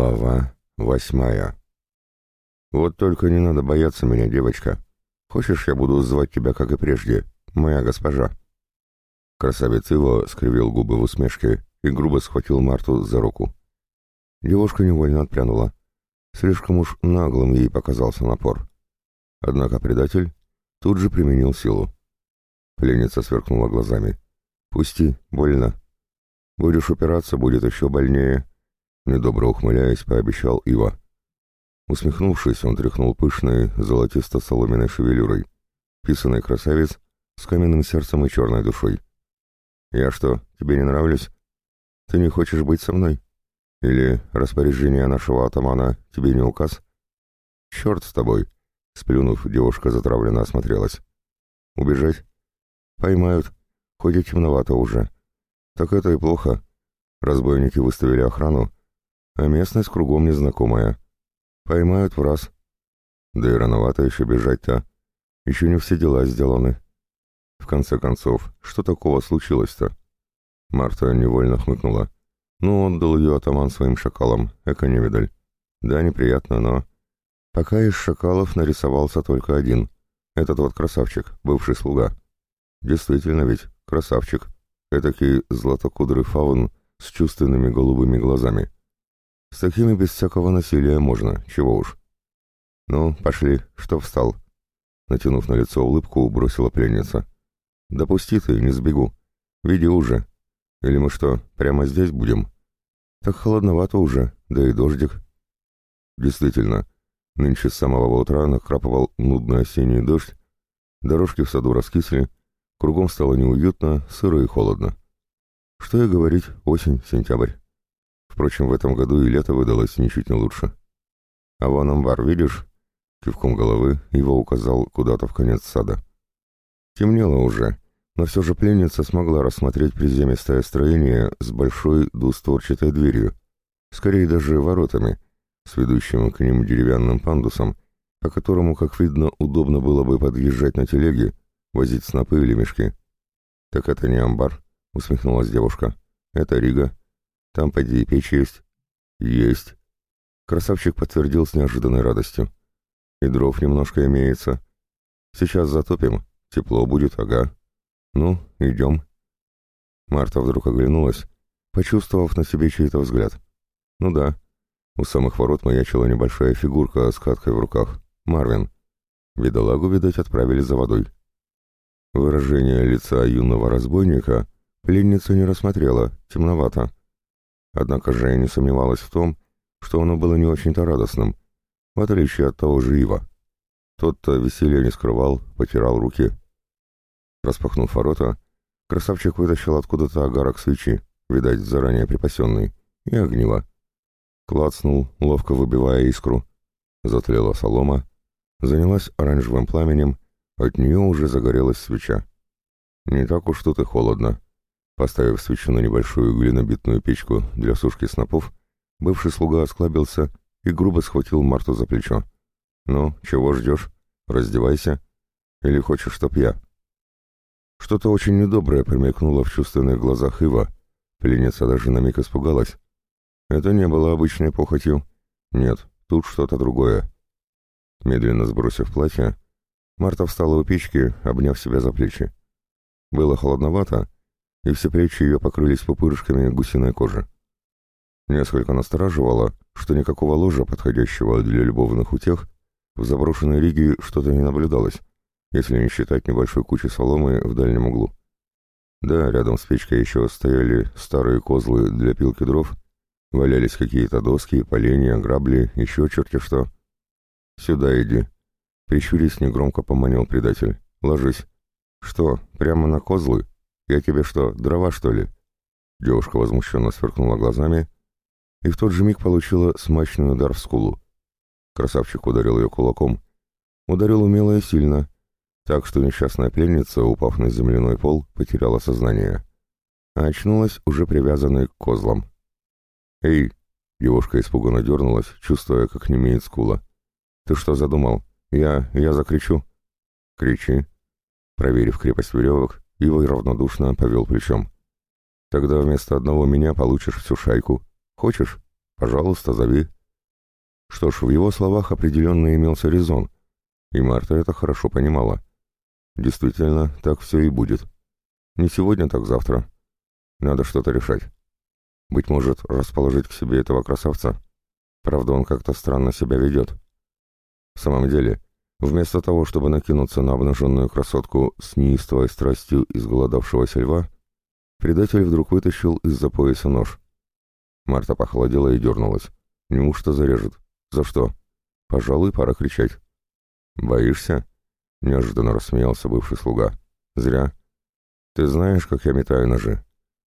Глава восьмая. «Вот только не надо бояться меня, девочка. Хочешь, я буду звать тебя, как и прежде, моя госпожа?» Красавец Иво скривил губы в усмешке и грубо схватил Марту за руку. Девушка невольно отпрянула. Слишком уж наглым ей показался напор. Однако предатель тут же применил силу. Пленница сверкнула глазами. «Пусти, больно. Будешь упираться, будет еще больнее», Недобро ухмыляясь, пообещал Ива. Усмехнувшись, он тряхнул пышной, золотисто-соломенной шевелюрой. Писанный красавец с каменным сердцем и черной душой. «Я что, тебе не нравлюсь? Ты не хочешь быть со мной? Или распоряжение нашего атамана тебе не указ?» «Черт с тобой!» — сплюнув, девушка затравленно осмотрелась. «Убежать? Поймают, хоть темновато уже. Так это и плохо. Разбойники выставили охрану, а местность кругом незнакомая. Поймают в раз. Да и рановато еще бежать-то. Еще не все дела сделаны. В конце концов, что такого случилось-то? Марта невольно хмыкнула. Ну, отдал ее атаман своим шакалам, эко-невидаль. Да, неприятно, но... Пока из шакалов нарисовался только один. Этот вот красавчик, бывший слуга. Действительно ведь, красавчик. Этакий златокудрый фаун с чувственными голубыми глазами. С такими без всякого насилия можно, чего уж. Ну, пошли, что встал? Натянув на лицо улыбку, бросила пленница. Допусти ты, не сбегу. Види уже. Или мы что, прямо здесь будем? Так холодновато уже, да и дождик. Действительно, нынче с самого утра накрапывал нудный осенний дождь, дорожки в саду раскисли, кругом стало неуютно, сыро и холодно. Что и говорить, осень, сентябрь. Впрочем, в этом году и лето выдалось ничуть не лучше. «А вон амбар, видишь?» Кивком головы его указал куда-то в конец сада. Темнело уже, но все же пленница смогла рассмотреть приземистое строение с большой двустворчатой дверью, скорее даже воротами, с ведущим к ним деревянным пандусом, по которому, как видно, удобно было бы подъезжать на телеге, возить снопы или мешки. «Так это не амбар», — усмехнулась девушка. «Это Рига. Там, поди, печь есть?» «Есть». Красавчик подтвердил с неожиданной радостью. «И дров немножко имеется. Сейчас затопим. Тепло будет, ага. Ну, идем». Марта вдруг оглянулась, почувствовав на себе чей-то взгляд. «Ну да». У самых ворот маячила небольшая фигурка с каткой в руках. Марвин. Бедолагу, видать, отправили за водой. Выражение лица юного разбойника пленница не рассмотрела, темновато. Однако же не сомневалась в том, что оно было не очень-то радостным, в отличие от того же Ива. Тот-то веселье не скрывал, потирал руки. Распахнув ворота, красавчик вытащил откуда-то огарок свечи, видать, заранее припасенный, и огнила. Клацнул, ловко выбивая искру. Затлела солома, занялась оранжевым пламенем, от нее уже загорелась свеча. Не так уж тут и холодно. Поставив свечу на небольшую глинобитную печку для сушки снопов, бывший слуга осклабился и грубо схватил Марту за плечо. «Ну, чего ждешь? Раздевайся. Или хочешь, чтоб я?» Что-то очень недоброе промелькнуло в чувственных глазах Ива. Пленница даже на миг испугалась. Это не было обычной похотью. Нет, тут что-то другое. Медленно сбросив платье, Марта встала у печки, обняв себя за плечи. Было холодновато, и все плечи ее покрылись пупырышками гусиной кожи. Несколько настораживало, что никакого ложа, подходящего для любовных утех, в заброшенной Риге что-то не наблюдалось, если не считать небольшой кучи соломы в дальнем углу. Да, рядом с печкой еще стояли старые козлы для пилки дров, валялись какие-то доски, поленья, грабли, еще черти что. «Сюда иди», — прищурясь негромко поманил предатель. «Ложись». «Что, прямо на козлы?» «Я тебе что, дрова, что ли?» Девушка возмущенно сверкнула глазами и в тот же миг получила смачный удар в скулу. Красавчик ударил ее кулаком. Ударил умело и сильно, так что несчастная пленница, упав на земляной пол, потеряла сознание. А очнулась, уже привязанной к козлам. «Эй!» — девушка испуганно дернулась, чувствуя, как не имеет скула. «Ты что задумал? Я... я закричу?» «Кричи!» Проверив крепость веревок, Ивай равнодушно повел плечом. «Тогда вместо одного меня получишь всю шайку. Хочешь? Пожалуйста, зови». Что ж, в его словах определенно имелся резон, и Марта это хорошо понимала. Действительно, так все и будет. Не сегодня, так завтра. Надо что-то решать. Быть может, расположить к себе этого красавца? Правда, он как-то странно себя ведет. В самом деле, вместо того, чтобы накинуться на обнаженную красотку с неистовой страстью изголодавшегося льва, предатель вдруг вытащил из-за пояса нож. Марта похолодела и дернулась. Неужто зарежет? За что? Пожалуй, пора кричать. «Боишься?» — неожиданно рассмеялся бывший слуга. «Зря. Ты знаешь, как я метаю ножи.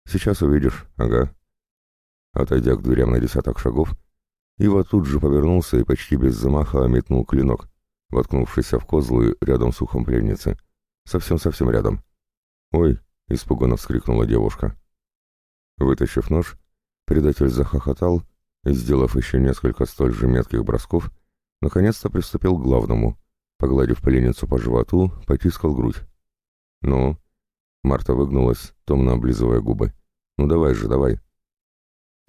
Сейчас увидишь, ага». Отойдя к дверям на десяток шагов, Ива тут же повернулся и почти без замаха метнул клинок, воткнувшийся в козлы рядом с ухом пленницы. Совсем-совсем рядом. «Ой!» — испуганно вскрикнула девушка. Вытащив нож, предатель захохотал и, сделав еще несколько столь же метких бросков, наконец-то приступил к главному. Погладив пленницу по животу, потискал грудь. «Ну?» Марта выгнулась, томно облизывая губы. «Ну давай же, давай!»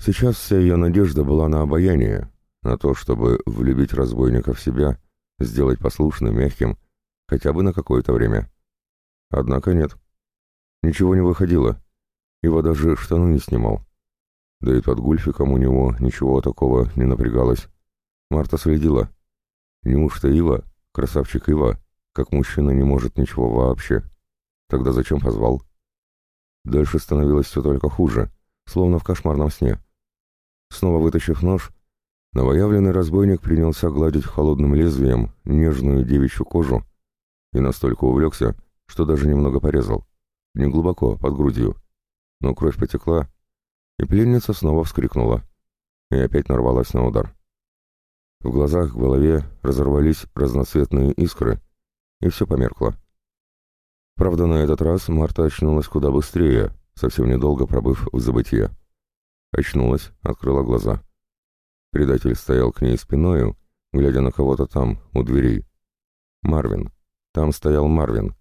Сейчас вся ее надежда была на обаяние, на то, чтобы влюбить разбойника в себя, сделать послушным, мягким, хотя бы на какое-то время. Однако нет. Ничего не выходило. Его даже штаны не снимал. Да и под гульфиком у него ничего такого не напрягалось. Марта следила. Неужто Ива, красавчик Ива, как мужчина не может ничего вообще? Тогда зачем позвал? Дальше становилось все только хуже, словно в кошмарном сне. Снова вытащив нож, новоявленный разбойник принялся гладить холодным лезвием нежную девичью кожу и настолько увлекся, что даже немного порезал. Не глубоко, под грудью. Но кровь потекла, и пленница снова вскрикнула и опять нарвалась на удар. В глазах, в голове разорвались разноцветные искры, и все померкло. Правда, на этот раз Марта очнулась куда быстрее, совсем недолго пробыв в забытье. Очнулась, открыла глаза. Предатель стоял к ней спиною, глядя на кого-то там, у дверей. Марвин. Там стоял Марвин.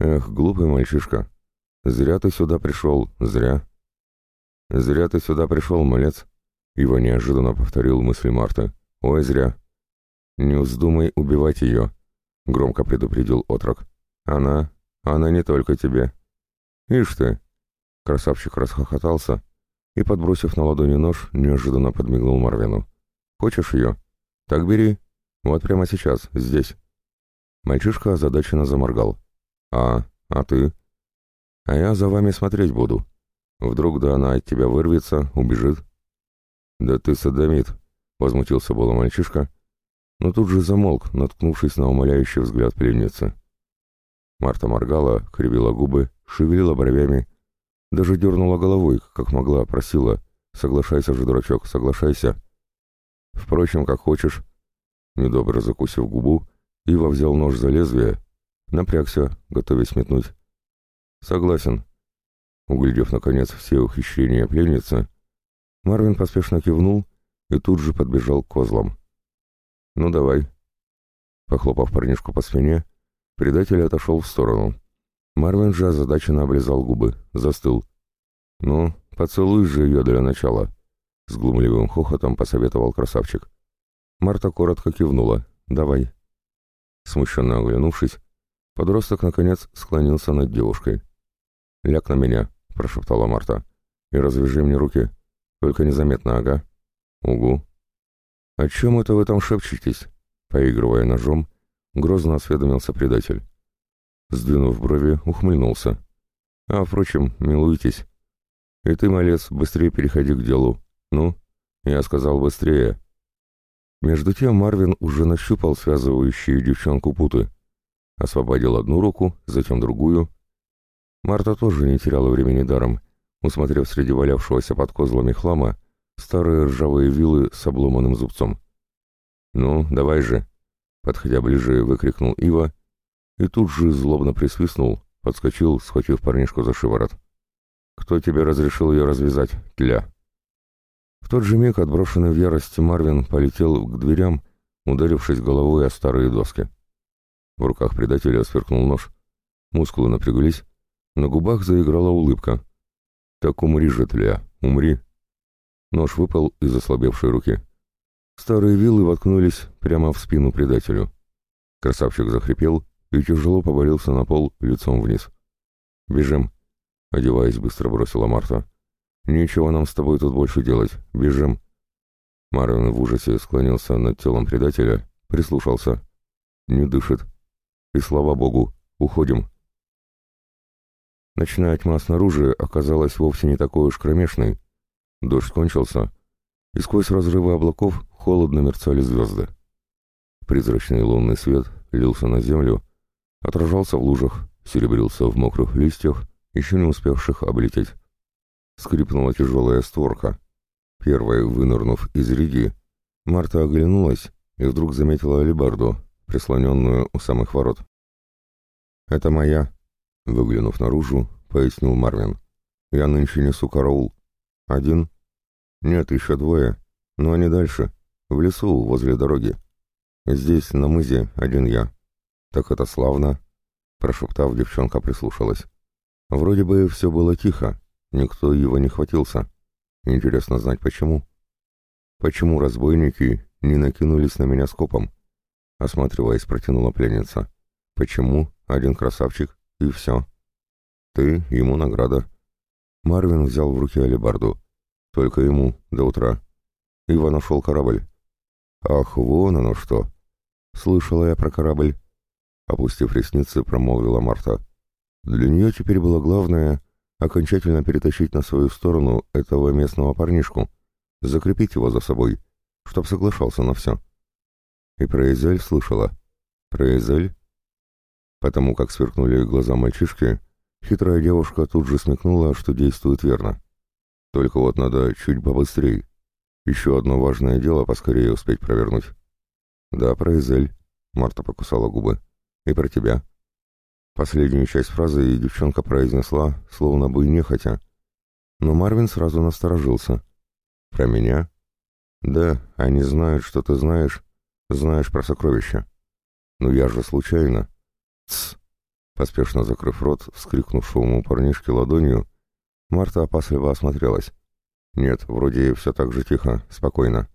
Эх, глупый мальчишка. Зря ты сюда пришел, зря. Зря ты сюда пришел, малец. Ива неожиданно повторил мысли Марты. Ой, зря. Не вздумай убивать ее, громко предупредил отрок. Она, она не только тебе. Ишь ты. Красавчик расхохотался, и, подбросив на ладони нож, неожиданно подмигнул Марвину. «Хочешь ее? Так бери. Вот прямо сейчас, здесь». Мальчишка озадаченно заморгал. «А, а ты?» «А я за вами смотреть буду. Вдруг да она от тебя вырвется, убежит». «Да ты садомит», — возмутился было мальчишка, но тут же замолк, наткнувшись на умоляющий взгляд пленницы. Марта моргала, кривила губы, шевелила бровями даже дернула головой, как могла, просила. «Соглашайся же, дурачок, соглашайся». «Впрочем, как хочешь». Недобро закусив губу, Ива взял нож за лезвие, напрягся, готовясь метнуть. «Согласен». Углядев, наконец, все ухищрения пленницы, Марвин поспешно кивнул и тут же подбежал к козлам. «Ну, давай». Похлопав парнишку по спине, предатель отошел в сторону. Марвин же озадаченно облизал губы, застыл. «Ну, поцелуй же ее для начала», — с глумливым хохотом посоветовал красавчик. Марта коротко кивнула. «Давай». Смущенно оглянувшись, подросток, наконец, склонился над девушкой. «Ляг на меня», — прошептала Марта. «И развяжи мне руки. Только незаметно, ага». «Угу». «О чем это вы там шепчетесь?» Поигрывая ножом, грозно осведомился предатель. Сдвинув брови, ухмыльнулся. «А, впрочем, милуйтесь. И ты, малец, быстрее переходи к делу. Ну?» Я сказал быстрее. Между тем Марвин уже нащупал связывающие девчонку путы. Освободил одну руку, затем другую. Марта тоже не теряла времени даром, усмотрев среди валявшегося под козлами хлама старые ржавые вилы с обломанным зубцом. «Ну, давай же!» Подходя ближе, выкрикнул Ива и тут же злобно присвистнул, подскочил, схватив парнишку за шиворот. «Кто тебе разрешил ее развязать, тля?» В тот же миг, отброшенный в ярости, Марвин полетел к дверям, ударившись головой о старые доски. В руках предателя сверкнул нож. Мускулы напряглись, на губах заиграла улыбка. «Так умри же, тля, умри!» Нож выпал из ослабевшей руки. Старые вилы воткнулись прямо в спину предателю. Красавчик захрипел и тяжело повалился на пол лицом вниз. «Бежим!» — одеваясь, быстро бросила Марта. «Ничего нам с тобой тут больше делать. Бежим!» Марвин в ужасе склонился над телом предателя, прислушался. «Не дышит. И слава богу, уходим!» Ночная тьма снаружи оказалась вовсе не такой уж кромешной. Дождь кончился, и сквозь разрывы облаков холодно мерцали звезды. Призрачный лунный свет лился на землю, отражался в лужах, серебрился в мокрых листьях, еще не успевших облететь. Скрипнула тяжелая створка. Первой, вынырнув из риги, Марта оглянулась и вдруг заметила алебарду, прислоненную у самых ворот. «Это моя», — выглянув наружу, пояснил Марвин. «Я нынче несу караул. Один?» «Нет, еще двое, но они дальше, в лесу, возле дороги. Здесь, на мызе, один я. Так это славно!» Прошептав, девчонка прислушалась. Вроде бы все было тихо, никто его не хватился. Интересно знать, почему. Почему разбойники не накинулись на меня скопом? Осматриваясь, протянула пленница. Почему один красавчик и все? Ты, ему награда. Марвин взял в руки алебарду. Только ему, до утра. Ива нашел корабль. Ах, вон оно что. Слышала я про корабль. Опустив ресницы, промолвила Марта. Для нее теперь было главное окончательно перетащить на свою сторону этого местного парнишку, закрепить его за собой, чтоб соглашался на все. И про Эзель слышала. Про Эзель? Потому как сверкнули глаза мальчишки, хитрая девушка тут же смекнула, что действует верно. Только вот надо чуть побыстрее. Еще одно важное дело поскорее успеть провернуть. Да, про Эзель. Марта покусала губы. И про тебя. Последнюю часть фразы девчонка произнесла, словно бы нехотя. Но Марвин сразу насторожился. «Про меня?» «Да, они знают, что ты знаешь, знаешь про сокровища. Но я же случайно...» «Тсс!» Поспешно закрыв рот, вскрикнувшему парнишке ладонью, Марта опасливо осмотрелась. «Нет, вроде все так же тихо, спокойно.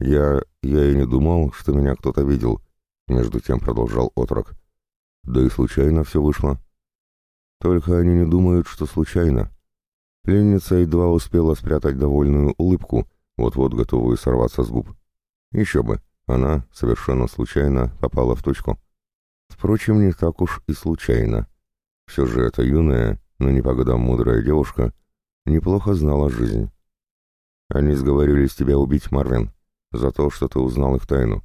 Я... я и не думал, что меня кто-то видел», — между тем продолжал отрок. «Да и случайно все вышло». «Только они не думают, что случайно». Пленница едва успела спрятать довольную улыбку, вот-вот готовую сорваться с губ. Еще бы, она совершенно случайно попала в точку. Впрочем, не так уж и случайно. Все же эта юная, но не по годам мудрая девушка неплохо знала жизнь. Они сговорились тебя убить, Марвин, за то, что ты узнал их тайну.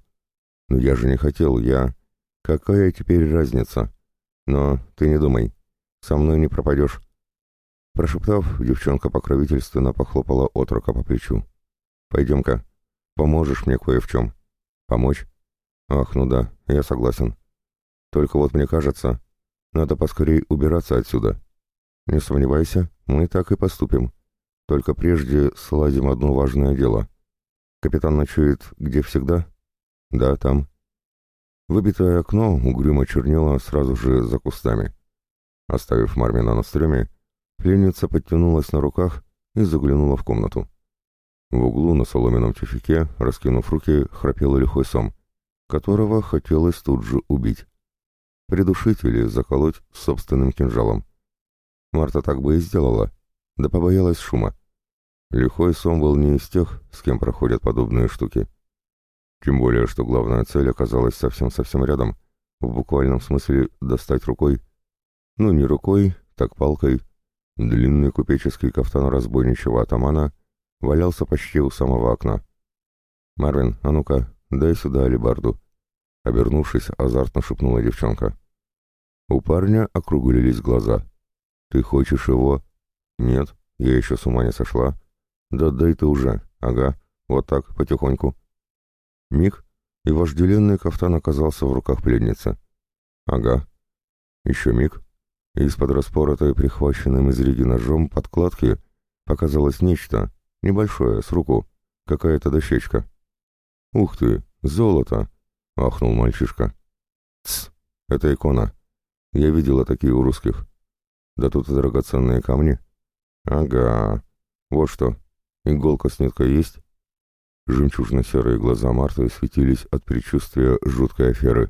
Но я же не хотел, я... Какая теперь разница? Но ты не думай, со мной не пропадешь. Прошептав, девчонка покровительственно похлопала отрока по плечу. «Пойдем-ка, поможешь мне кое в чем». «Помочь?» «Ах, ну да, я согласен. Только вот мне кажется, надо поскорей убираться отсюда. Не сомневайся, мы так и поступим. Только прежде сладим одно важное дело. Капитан ночует где всегда? Да, там. Выбитое окно угрюмо чернело сразу же за кустами. Оставив Мармина на стреме, пленница подтянулась на руках и заглянула в комнату. В углу на соломенном тюфике, раскинув руки, храпел лихой сом, которого хотелось тут же убить. Придушить или заколоть собственным кинжалом. Марта так бы и сделала, да побоялась шума. Лихой сом был не из тех, с кем проходят подобные штуки. Тем более, что главная цель оказалась совсем-совсем рядом, в буквальном смысле достать рукой. Ну, не рукой, так палкой. Длинный купеческий кафтан разбойничего атамана валялся почти у самого окна. «Марвин, а ну-ка, дай сюда алибарду», — обернувшись, азартно шепнула девчонка. У парня округлились глаза — «Ты хочешь его?» «Нет, я еще с ума не сошла». «Да дай ты уже. Ага, вот так, потихоньку». Миг, и вожделенный кафтан оказался в руках пленницы. «Ага». Еще миг, и из-под распоротой прихваченным из риги ножом подкладки показалось нечто, небольшое, с руку, какая-то дощечка. «Ух ты, золото!» — ахнул мальчишка. «Тсс, это икона. Я видела такие у русских. Да тут и драгоценные камни. Ага. Вот что. Иголка с ниткой есть?» Жемчужно-серые глаза Марты светились от предчувствия жуткой аферы.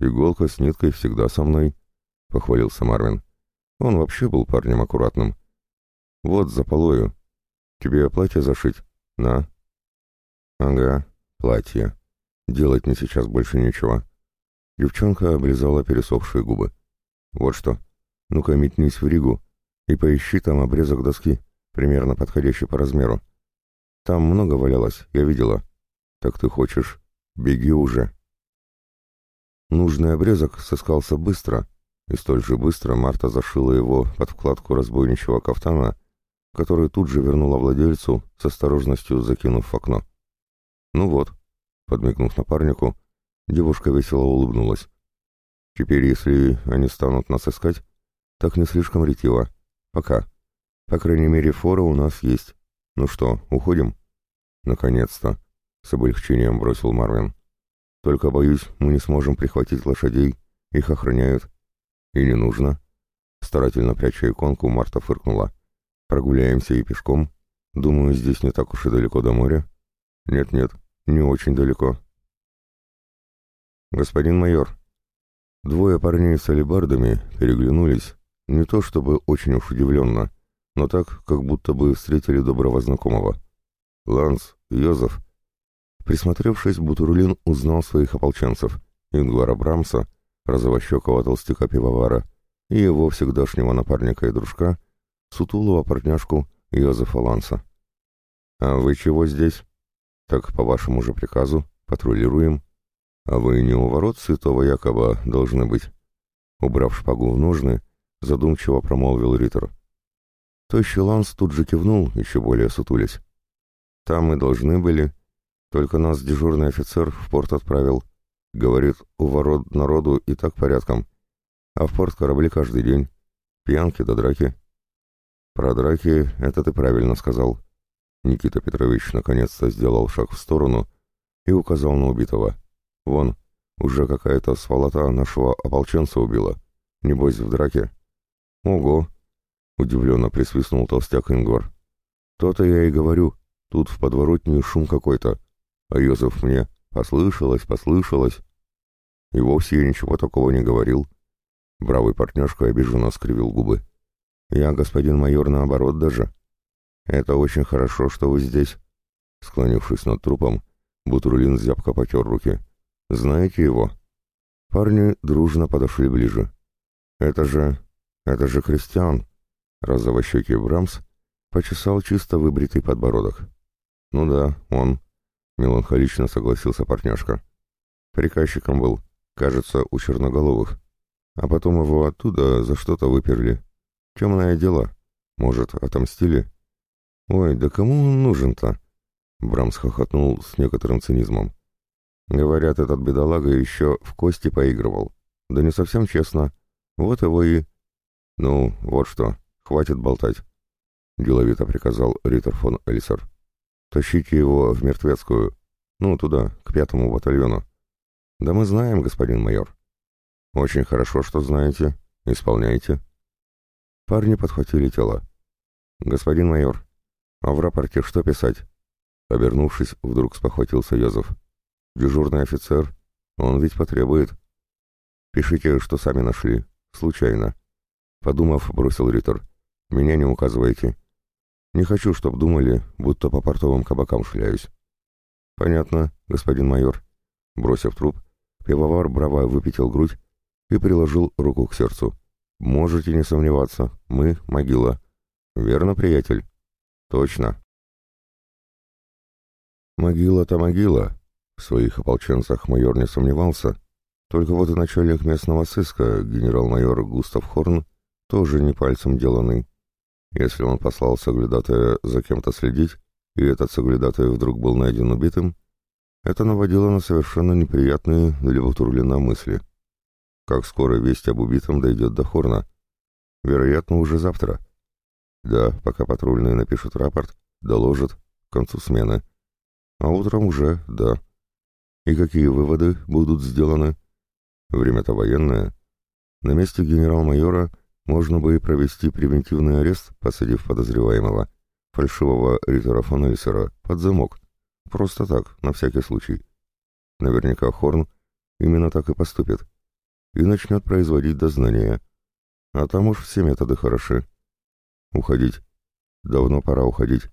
«Иголка с ниткой всегда со мной», — похвалился Марвин. Он вообще был парнем аккуратным. «Вот, за полою. Тебе платье зашить? На». «Ага, платье. Делать мне сейчас больше нечего». Девчонка облизала пересохшие губы. «Вот что. Ну-ка, метнись в Ригу и поищи там обрезок доски, примерно подходящий по размеру. Там много валялось, я видела. Так ты хочешь? Беги уже». Нужный обрезок сыскался быстро, и столь же быстро Марта зашила его под вкладку разбойничего кафтана, который тут же вернула владельцу, с осторожностью закинув в окно. «Ну вот», — подмигнув напарнику, девушка весело улыбнулась. «Теперь, если они станут нас искать, так не слишком ретиво. Пока. По крайней мере, фора у нас есть. Ну что, уходим?» «Наконец-то», — с облегчением бросил Марвин. «Только, боюсь, мы не сможем прихватить лошадей, их охраняют». «И не нужно». Старательно пряча иконку, Марта фыркнула. «Прогуляемся и пешком. Думаю, здесь не так уж и далеко до моря». «Нет-нет, не очень далеко». «Господин майор». Двое парней с алебардами переглянулись, не то чтобы очень уж удивленно, но так, как будто бы встретили доброго знакомого. «Ланс, Йозеф». Присмотревшись, Бутурлин узнал своих ополченцев, Ингвара Брамса, розовощекого толстяка-пивовара, и его всегдашнего напарника и дружка, сутулого партняшку Йозефа Ланса. «А вы чего здесь?» «Так, по вашему же приказу, патрулируем. А вы не у ворот святого Якова должны быть?» Убрав шпагу в ножны, задумчиво промолвил Риттер. Тощий Ланс тут же кивнул, еще более сутулясь. «Там мы должны были, только нас дежурный офицер в порт отправил. Говорит, у ворот народу и так порядком. А в порт корабли каждый день. Пьянки до да драки. Про драки это ты правильно сказал. Никита Петрович наконец-то сделал шаг в сторону и указал на убитого. Вон, уже какая-то сволота нашего ополченца убила. Небось, в драке. Ого! Удивленно присвистнул толстяк Ингвар. То-то я и говорю, тут в подворотне шум какой-то. А Йозеф мне Послышалось, послышалось. И вовсе я ничего такого не говорил. Бравый партнершка обиженно скривил губы. Я, господин майор, наоборот даже. Это очень хорошо, что вы здесь. Склонившись над трупом, Бутурлин зябко потер руки. Знаете его? Парни дружно подошли ближе. Это же... это же Кристиан. Розовощекий Брамс почесал чисто выбритый подбородок. Ну да, он. Меланхолично согласился партняшка. Приказчиком был, кажется, у черноголовых. А потом его оттуда за что-то выперли. Темное дело. Может, отомстили? Ой, да кому он нужен-то? Брамс хохотнул с некоторым цинизмом. Говорят, этот бедолага еще в кости поигрывал. Да не совсем честно. Вот его и... Ну, вот что, хватит болтать. Деловито приказал Риттер фон Эльсер. Тащите его в мертвецкую. Ну, туда, к пятому батальону. Да мы знаем, господин майор. Очень хорошо, что знаете. Исполняйте. Парни подхватили тело. Господин майор, а в рапорте что писать? Обернувшись, вдруг спохватился Йозеф. Дежурный офицер, он ведь потребует. Пишите, что сами нашли. Случайно. Подумав, бросил Риттер. Меня не указывайте. Не хочу, чтоб думали, будто по портовым кабакам шляюсь. Понятно, господин майор. Бросив труп, пивовар браво выпятил грудь и приложил руку к сердцу. Можете не сомневаться, мы — могила. Верно, приятель? Точно. Могила-то могила. В своих ополченцах майор не сомневался. Только вот и начальник местного сыска, генерал-майор Густав Хорн, тоже не пальцем деланный. Если он послал соглядатая за кем-то следить, и этот соглядатай вдруг был найден убитым, это наводило на совершенно неприятные для Бутурлина мысли. Как скоро весть об убитом дойдет до Хорна? Вероятно, уже завтра. Да, пока патрульные напишут рапорт, доложат, к концу смены. А утром уже, да. И какие выводы будут сделаны? Время-то военное. На месте генерал-майора можно бы и провести превентивный арест, посадив подозреваемого, фальшивого Риттера фон под замок. Просто так, на всякий случай. Наверняка Хорн именно так и поступит. И начнет производить дознание. А там уж все методы хороши. Уходить. Давно пора уходить.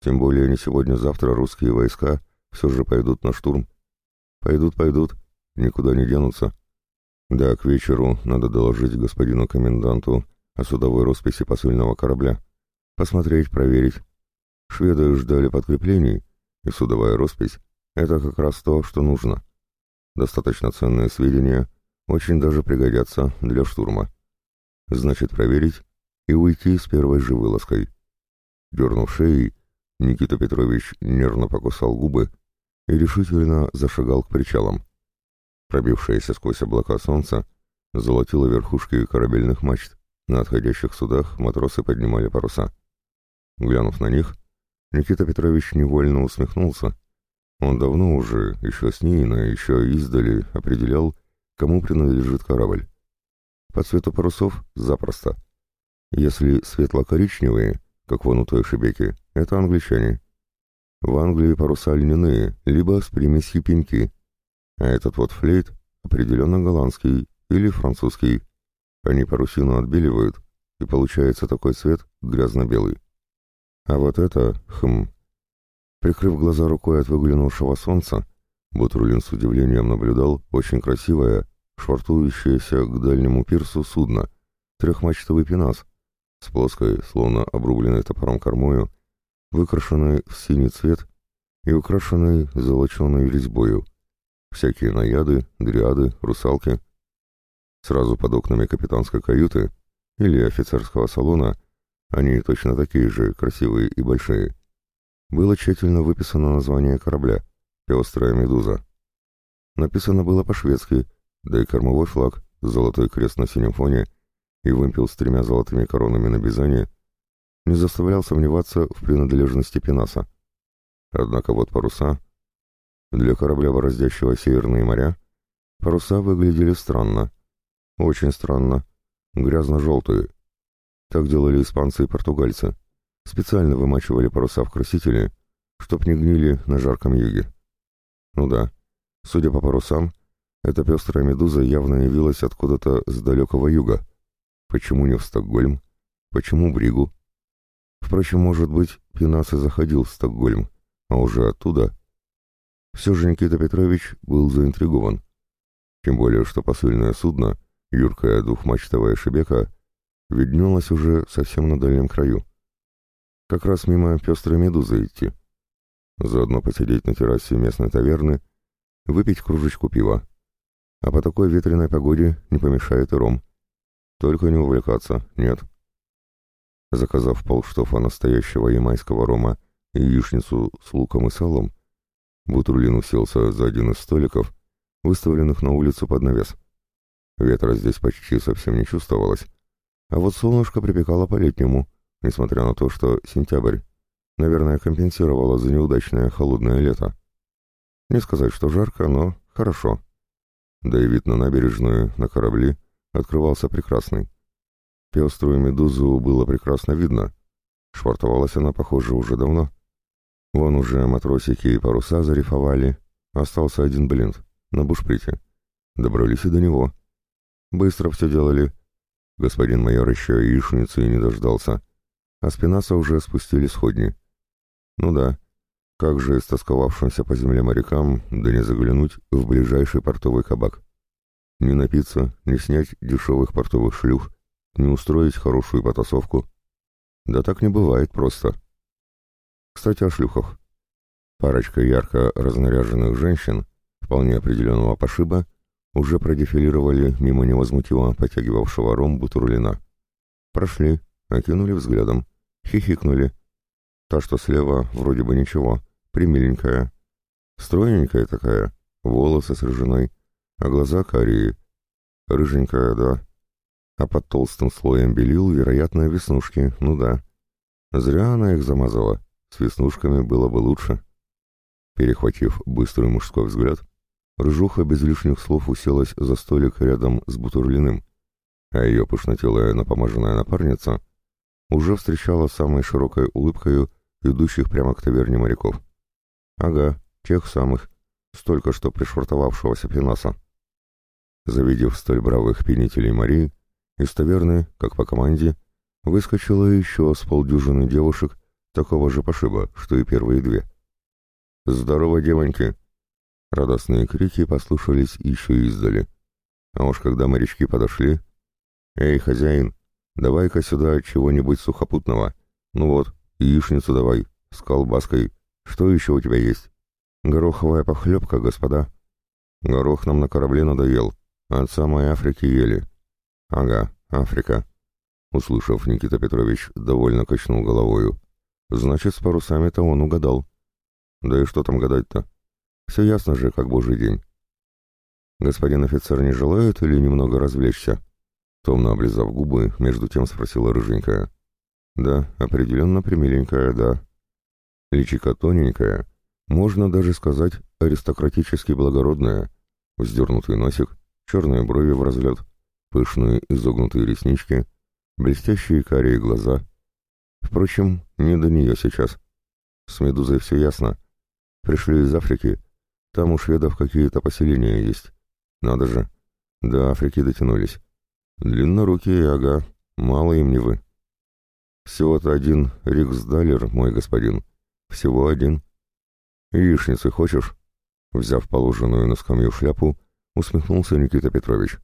Тем более не сегодня-завтра русские войска все же пойдут на штурм. Пойдут, пойдут, никуда не денутся. Да, к вечеру надо доложить господину коменданту о судовой росписи посыльного корабля. Посмотреть, проверить. Шведы ждали подкреплений, и судовая роспись — это как раз то, что нужно. Достаточно ценные сведения, очень даже пригодятся для штурма. Значит, проверить и уйти с первой же вылазкой. Дернув шеей, Никита Петрович нервно покусал губы и решительно зашагал к причалам. Пробившееся сквозь облака солнца золотило верхушки корабельных мачт. На отходящих судах матросы поднимали паруса. Глянув на них, Никита Петрович невольно усмехнулся. Он давно уже, еще с Нина, еще издали, определял, кому принадлежит корабль. По цвету парусов — запросто. Если светло-коричневые, как вон у той шебеки, это англичане. В Англии паруса льняные, либо с примесью пеньки. А этот вот флейт определенно голландский или французский. Они парусину отбеливают, и получается такой цвет грязно-белый. А вот это, хм... Прикрыв глаза рукой от выглянувшего солнца, Бутрулин с удивлением наблюдал очень красивое, швартующееся к дальнему пирсу судно, трехмачтовый пенас, с плоской, словно обрубленной топором кормою, выкрашенной в синий цвет и украшенной золоченой резьбою. Всякие наяды, дриады, русалки. Сразу под окнами капитанской каюты или офицерского салона они точно такие же, красивые и большие. Было тщательно выписано название корабля «Пестрая медуза». Написано было по-шведски, да и кормовой флаг, золотой крест на синем фоне и вымпел с тремя золотыми коронами на бизоне не заставлял сомневаться в принадлежности Пенаса. Однако вот паруса... Для корабля, бороздящего северные моря, паруса выглядели странно. Очень странно. Грязно-желтые. Так делали испанцы и португальцы. Специально вымачивали паруса в красителе, чтоб не гнили на жарком юге. Ну да, судя по парусам, эта пестрая медуза явно явилась откуда-то с далекого юга. Почему не в Стокгольм? Почему в Ригу? Впрочем, может быть, Пинас и заходил в Стокгольм, а уже оттуда... Все же Никита Петрович был заинтригован. Тем более, что посыльное судно, юркая двухмачтовая шебека, виднелось уже совсем на дальнем краю. Как раз мимо пестрой медузы идти. Заодно посидеть на террасе местной таверны, выпить кружечку пива. А по такой ветреной погоде не помешает и ром. Только не увлекаться, нет. Заказав полштофа настоящего ямайского рома и яичницу с луком и салом, Бутурлин уселся за один из столиков, выставленных на улицу под навес. Ветра здесь почти совсем не чувствовалось, а вот солнышко припекало по-летнему, несмотря на то, что сентябрь, наверное, компенсировало за неудачное холодное лето. Не сказать, что жарко, но хорошо. Да и вид на набережную, на корабли, открывался прекрасный. Пеструю медузу было прекрасно видно. Швартовалась она, похоже, уже давно. Вон уже матросики и паруса зарифовали. Остался один блинт на бушприте. Добрались и до него. Быстро все делали. Господин майор еще яичницы и не дождался. А спинаса уже спустили сходни. Ну да, как же истосковавшимся по земле морякам, да не заглянуть в ближайший портовый кабак. Не напиться, не снять дешевых портовых шлюх, не устроить хорошую потасовку. Да так не бывает просто. Кстати, о шлюхах. Парочка ярко разнаряженных женщин, вполне определенного пошиба, уже продефилировали мимо невозмутимо потягивавшего ром Бутурлина. Прошли, окинули взглядом, хихикнули. Та, что слева, вроде бы ничего, примиленькая. Стройненькая такая, волосы с рыжиной, а глаза карие. Рыженькая, да, а под толстым слоем белил, вероятно, веснушки, ну да. Зря она их замазала, с веснушками было бы лучше. Перехватив быстрый мужской взгляд, Рыжуха без лишних слов уселась за столик рядом с Бутурлиным, а ее пышнотелая напомаженная напарница уже встречала самой широкой улыбкой идущих прямо к таверне моряков. Ага, тех самых, столько что пришвартовавшегося пенаса. Завидев столь бравых пенителей Марии, из таверны, как по команде, выскочило еще с полдюжины девушек такого же пошиба, что и первые две. «Здорово, девоньки!» Радостные крики послушались еще издали. А уж когда морячки подошли... «Эй, хозяин, давай-ка сюда чего-нибудь сухопутного. Ну вот, яичницу давай, с колбаской. Что еще у тебя есть?» «Гороховая похлебка, господа». «Горох нам на корабле надоел. От самой Африки ели». «Ага, Африка». Услышав, Никита Петрович довольно качнул головою. «Значит, с парусами-то он угадал». «Да и что там гадать-то? Все ясно же, как божий день». «Господин офицер не желает или немного развлечься?» Томно облизав губы, между тем спросила рыженькая. «Да, определенно примиленькая, да. Личико тоненькая, можно даже сказать аристократически благородная, вздернутый носик, черные брови в разлет, пышные изогнутые реснички, блестящие карие глаза. Впрочем, не до нее сейчас. С Медузой все ясно. Пришли из Африки, там у шведов какие-то поселения есть. Надо же, до Африки дотянулись. Длиннорукие, ага, мало им не вы. Всего-то один Риксдалер, мой господин. Всего один. Яичницы хочешь? Взяв положенную на скамью шляпу, усмехнулся Никита Петрович.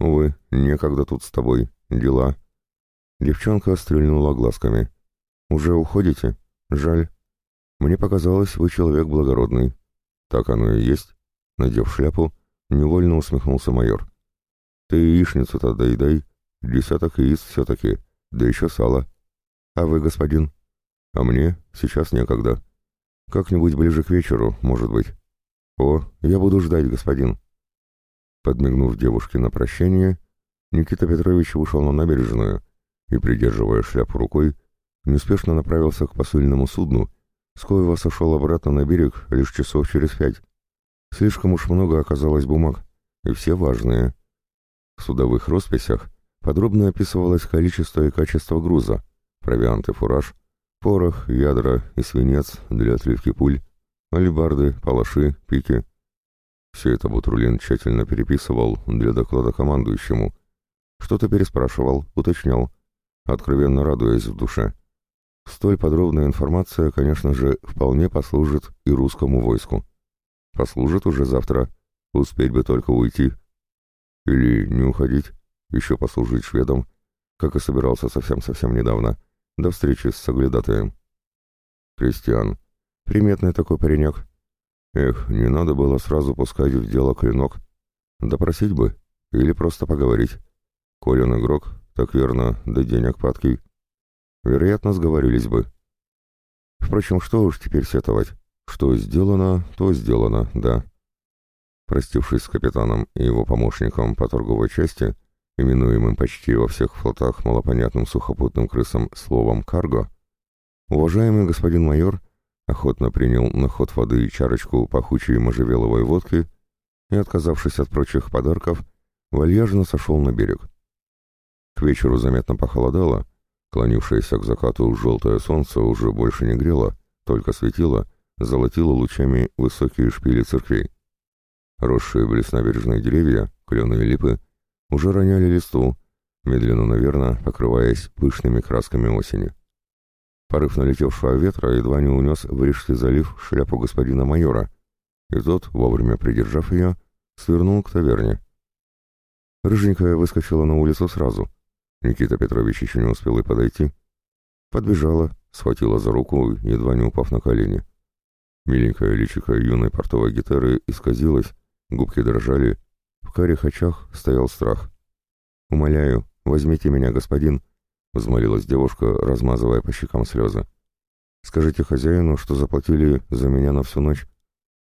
Увы, некогда тут с тобой. Дела. Девчонка стрельнула глазками. Уже уходите? Жаль. Мне показалось, вы человек благородный. Так оно и есть. Надев шляпу, невольно усмехнулся майор. Ты яичницу-то доедай, десяток яиц все-таки, да еще сало. А вы, господин? А мне сейчас некогда. Как-нибудь ближе к вечеру, может быть. О, я буду ждать, господин. Подмигнув девушке на прощание, Никита Петрович вышел на набережную и, придерживая шляпу рукой, неспешно направился к посыльному судну, с коего сошел обратно на берег лишь часов через пять. Слишком уж много оказалось бумаг, и все важные. В судовых росписях подробно описывалось количество и качество груза, провиант и фураж, порох, ядра и свинец для отливки пуль, алебарды, палаши, пики. Все это Бутрулин тщательно переписывал для доклада командующему. Что-то переспрашивал, уточнял, откровенно радуясь в душе. Столь подробная информация, конечно же, вполне послужит и русскому войску. Послужит уже завтра. Успеть бы только уйти. Или не уходить, еще послужить шведам, как и собирался совсем-совсем недавно, до встречи с соглядатаем. Кристиан. Приметный такой паренек. Эх, не надо было сразу пускать в дело клинок. Допросить бы или просто поговорить. Коль он игрок, так верно, да денег падкий. Вероятно, сговорились бы. Впрочем, что уж теперь сетовать. Что сделано, то сделано, да. Простившись с капитаном и его помощником по торговой части, именуемым почти во всех флотах малопонятным сухопутным крысам словом «карго», уважаемый господин майор охотно принял на ход воды чарочку пахучей можжевеловой водки и, отказавшись от прочих подарков, вальяжно сошел на берег. Вечеру заметно похолодало, клонившееся к закату желтое солнце уже больше не грело, только светило, золотило лучами высокие шпили церквей. Росшие близ набережной деревья, клены и липы, уже роняли листву, медленно, наверное, покрываясь пышными красками осени. Порыв налетевшего ветра едва не унес в Рижский залив шляпу господина майора, и тот, вовремя придержав ее, свернул к таверне. Рыженькая выскочила на улицу сразу. Никита Петрович еще не успел и подойти. Подбежала, схватила за руку, едва не упав на колени. Миленькая личико юной портовой гитары исказилась, губки дрожали, в карих очах стоял страх. «Умоляю, возьмите меня, господин», — взмолилась девушка, размазывая по щекам слезы. «Скажите хозяину, что заплатили за меня на всю ночь.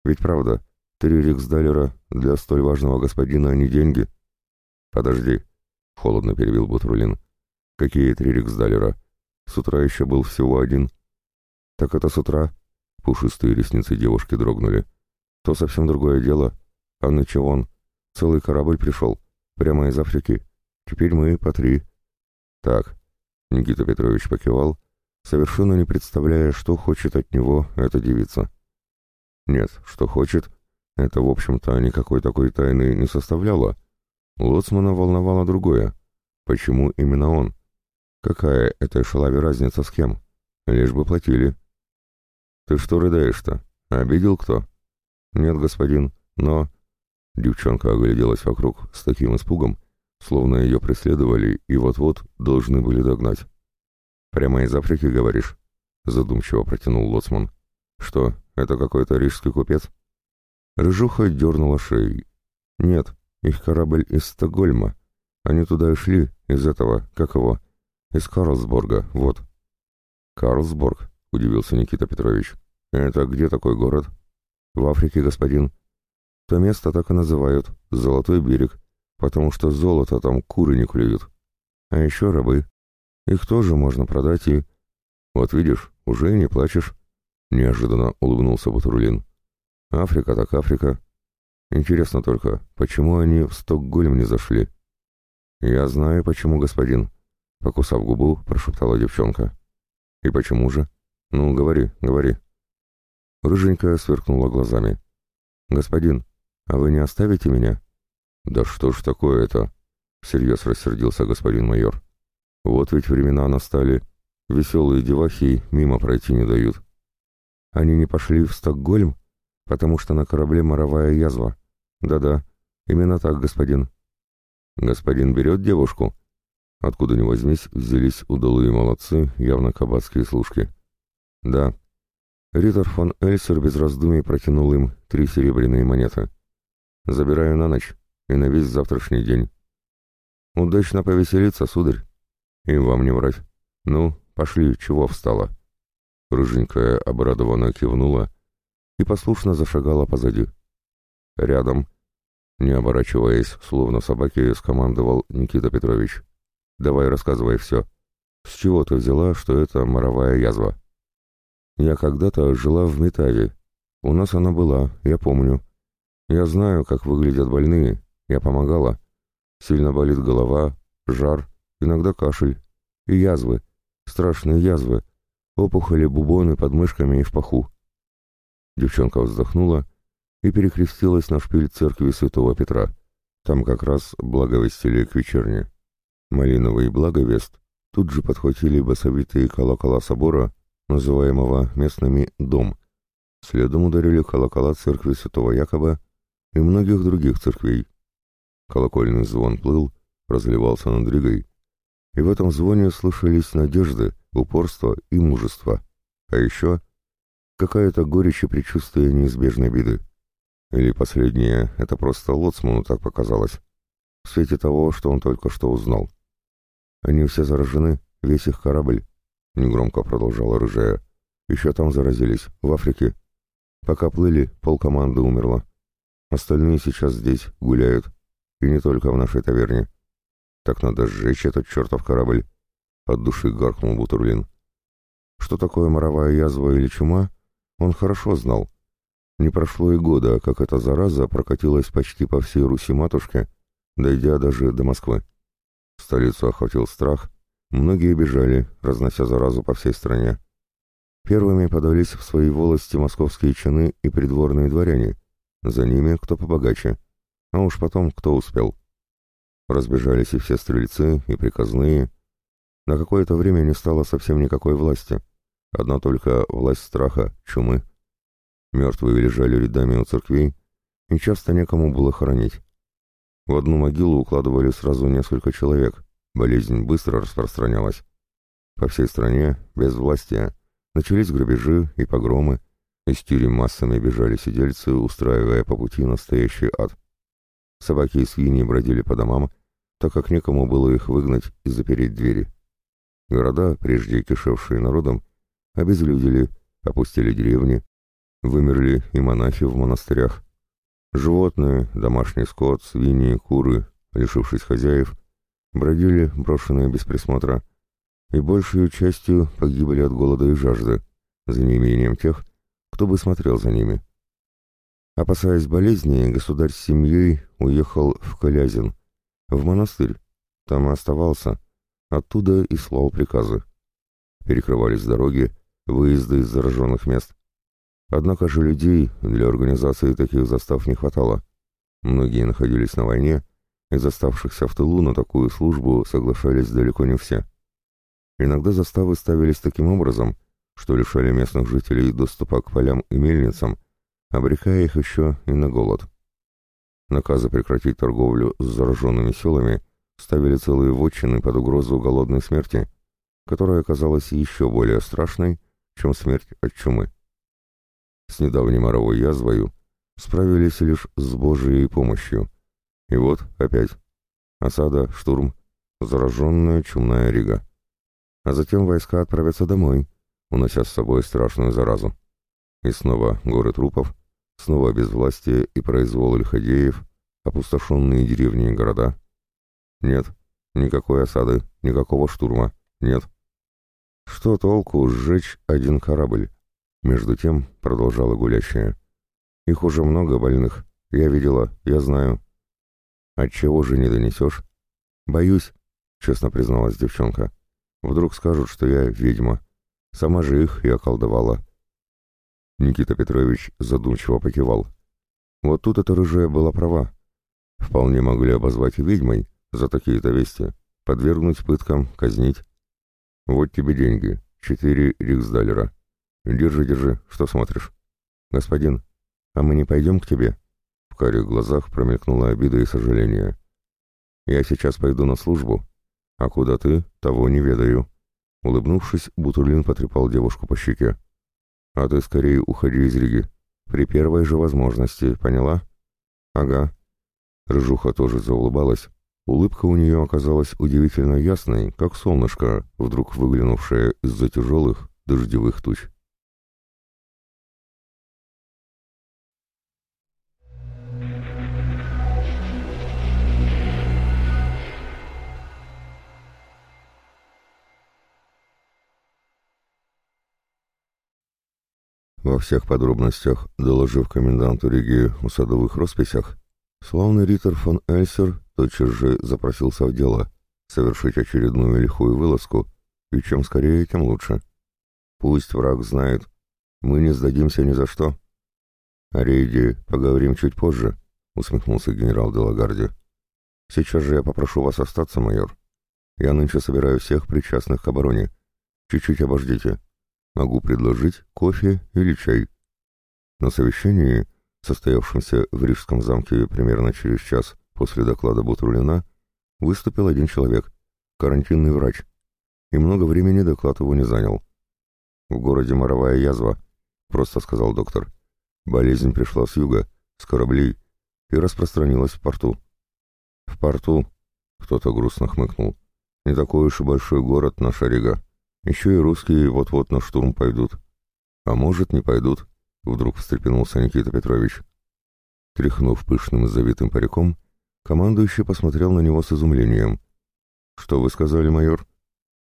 Ведь правда, три риксдалера для столь важного господина не деньги». «Подожди», — холодно перебил Бутрулин. «Какие три риксдалера? С утра еще был всего один». «Так это с утра?» Пушистые ресницы девушки дрогнули. «То совсем другое дело. А ночью он. Целый корабль пришел. Прямо из Африки. Теперь мы по три». «Так, Никита Петрович покивал, совершенно не представляя, что хочет от него эта девица. Нет, что хочет, это, в общем-то, никакой такой тайны не составляло. Лоцмана волновало другое. Почему именно он? Какая этой шалаве разница с кем? Лишь бы платили. Ты что рыдаешь-то? Обидел кто? Нет, господин, но... Девчонка огляделась вокруг с таким испугом, словно ее преследовали и вот-вот должны были догнать. «Прямо из Африки, говоришь?» — задумчиво протянул Лоцман. «Что, это какой-то рижский купец?» Рыжуха дернула шеей. «Нет, их корабль из Стокгольма. Они туда и шли, из этого, как его, из Карлсборга, вот». «Карлсборг?» — удивился Никита Петрович. «Это где такой город?» «В Африке, господин. То место так и называют — Золотой берег, потому что золото там куры не клюют. А еще рабы. Их тоже можно продать и... Вот видишь, уже и не плачешь. Неожиданно улыбнулся Бутурлин. Африка так Африка. Интересно только, почему они в Стокгольм не зашли? Я знаю, почему, господин. Покусав губу, прошептала девчонка. И почему же? Ну, говори, говори. Рыженькая сверкнула глазами. «Господин, а вы не оставите меня?» «Да что ж такое-то?» — всерьез рассердился господин майор. «Вот ведь времена настали. Веселые девахи мимо пройти не дают». «Они не пошли в Стокгольм, потому что на корабле моровая язва. Да-да, именно так, господин». «Господин берет девушку?» Откуда ни возьмись, взялись удалые молодцы, явно кабацкие служки. «Да». Риттер фон Эльсер без раздумий протянул им три серебряные монеты. «Забираю на ночь и на весь завтрашний день. Удачно повеселиться, сударь. И вам не врать. Ну, пошли, чего встала?» Рыженькая обрадованно кивнула и послушно зашагала позади. «Рядом», не оборачиваясь, словно собаки, скомандовал Никита Петрович. «Давай рассказывай все. С чего ты взяла, что это моровая язва?» «Я когда-то жила в Метаве. У нас она была, я помню. Я знаю, как выглядят больные, я помогала. Сильно болит голова, жар, иногда кашель. И язвы, страшные язвы, опухоли, бубоны под мышками и в паху. Девчонка вздохнула и перекрестилась на шпиль церкви святого Петра. Там как раз благовестили к вечерне. Малиновый благовест тут же подхватили басовитые колокола собора, называемого местными «дом». Следом ударили колокола церкви святого Якоба и многих других церквей. Колокольный звон плыл, разливался над Ригой, и в этом звоне слышались надежды, упорство и мужество, а еще какая-то горечь и предчувствие неизбежной беды. Или последнее, это просто Лоцману так показалось, в свете того, что он только что узнал. Они все заражены, весь их корабль, — негромко продолжала Рыжая. Еще там заразились, в Африке. Пока плыли, полкоманды умерло. Остальные сейчас здесь, гуляют. И не только в нашей таверне. Так надо сжечь этот чертов корабль. От души гаркнул Бутурлин. Что такое моровая язва или чума, он хорошо знал. Не прошло и года, как эта зараза прокатилась почти по всей Руси-матушке, дойдя даже до Москвы. Столицу охватил страх, многие бежали, разнося заразу по всей стране. Первыми подались в свои волости московские чины и придворные дворяне, за ними кто побогаче, а уж потом кто успел. Разбежались и все стрельцы, и приказные. На какое-то время не стало совсем никакой власти. Одна только власть страха, чумы. Мертвые лежали рядами у церквей, и часто некому было хоронить. В одну могилу укладывали сразу несколько человек, болезнь быстро распространялась. По всей стране, без власти, начались грабежи и погромы, из тюрем массами бежали сидельцы, устраивая по пути настоящий ад. Собаки и свиньи бродили по домам, так как некому было их выгнать и запереть двери. Города, прежде кишевшие народом, обезлюдили, опустили деревни, вымерли и монахи в монастырях. Животные, домашний скот, свиньи, куры, лишившись хозяев, бродили, брошенные без присмотра, и большую частью погибли от голода и жажды, за неимением тех, кто бы смотрел за ними. Опасаясь болезни, государь с семьей уехал в Колязин, в монастырь, там и оставался, Оттуда и слал приказы. Перекрывались дороги, выезды из зараженных мест. Однако же людей для организации таких застав не хватало. Многие находились на войне, из оставшихся в тылу на такую службу соглашались далеко не все. Иногда заставы ставились таким образом, что лишали местных жителей доступа к полям и мельницам, обрекая их еще и на голод. Наказы прекратить торговлю с зараженными селами ставили целые вотчины под угрозу голодной смерти, которая оказалась еще более страшной, чем смерть от чумы. С недавней моровой язвою справились лишь с Божией помощью. И вот опять осада, штурм, зараженная чумная Рига. А затем войска отправятся домой, унося с собой страшную заразу. И снова горы трупов, снова безвластие и произвол лиходеев, опустошенные деревни и города. Нет, никакой осады, никакого штурма, нет. Что толку сжечь один корабль? Между тем продолжала гулящая. Их уже много больных. Я видела, я знаю. Отчего же не донесешь? Боюсь, честно призналась девчонка. Вдруг скажут, что я ведьма. Сама же их и околдовала. Никита Петрович задумчиво покивал. Вот тут эта рыжая была права. Вполне могли обозвать ведьмой за такие-то вести, подвергнуть пыткам, казнить. Вот тебе деньги, четыре риксдалера. Держи, держи, что смотришь? Господин, а мы не пойдем к тебе? В карих глазах промелькнула обида и сожаление. Я сейчас пойду на службу, а куда ты, того не ведаю. Улыбнувшись, Бутурлин потрепал девушку по щеке. А ты скорее уходи из Риги. При первой же возможности, поняла? Ага. Рыжуха тоже заулыбалась. Улыбка у нее оказалась удивительно ясной, как солнышко, вдруг выглянувшее из-за тяжелых дождевых туч. Во всех подробностях, доложив коменданту Риги о садовых росписях, славный Риттер фон Эльсер тотчас же запросился в дело совершить очередную лихую вылазку, и чем скорее, тем лучше. Пусть враг знает, мы не сдадимся ни за что. О рейде поговорим чуть позже, усмехнулся генерал Делагарди. Сейчас же я попрошу вас остаться, майор. Я нынче собираю всех причастных к обороне. Чуть-чуть обождите. Могу предложить кофе или чай. На совещании, состоявшемся в Рижском замке примерно через час после доклада Бутрулина, выступил один человек, карантинный врач, и много времени доклад его не занял. «В городе моровая язва», — просто сказал доктор. Болезнь пришла с юга, с кораблей, и распространилась в порту. «В порту?» — кто-то грустно хмыкнул. «Не такой уж и большой город наша Рига. Еще и русские вот-вот на штурм пойдут. А может, не пойдут, вдруг встрепенулся Никита Петрович. Тряхнув пышным завитым париком, командующий посмотрел на него с изумлением. «Что вы сказали, майор?»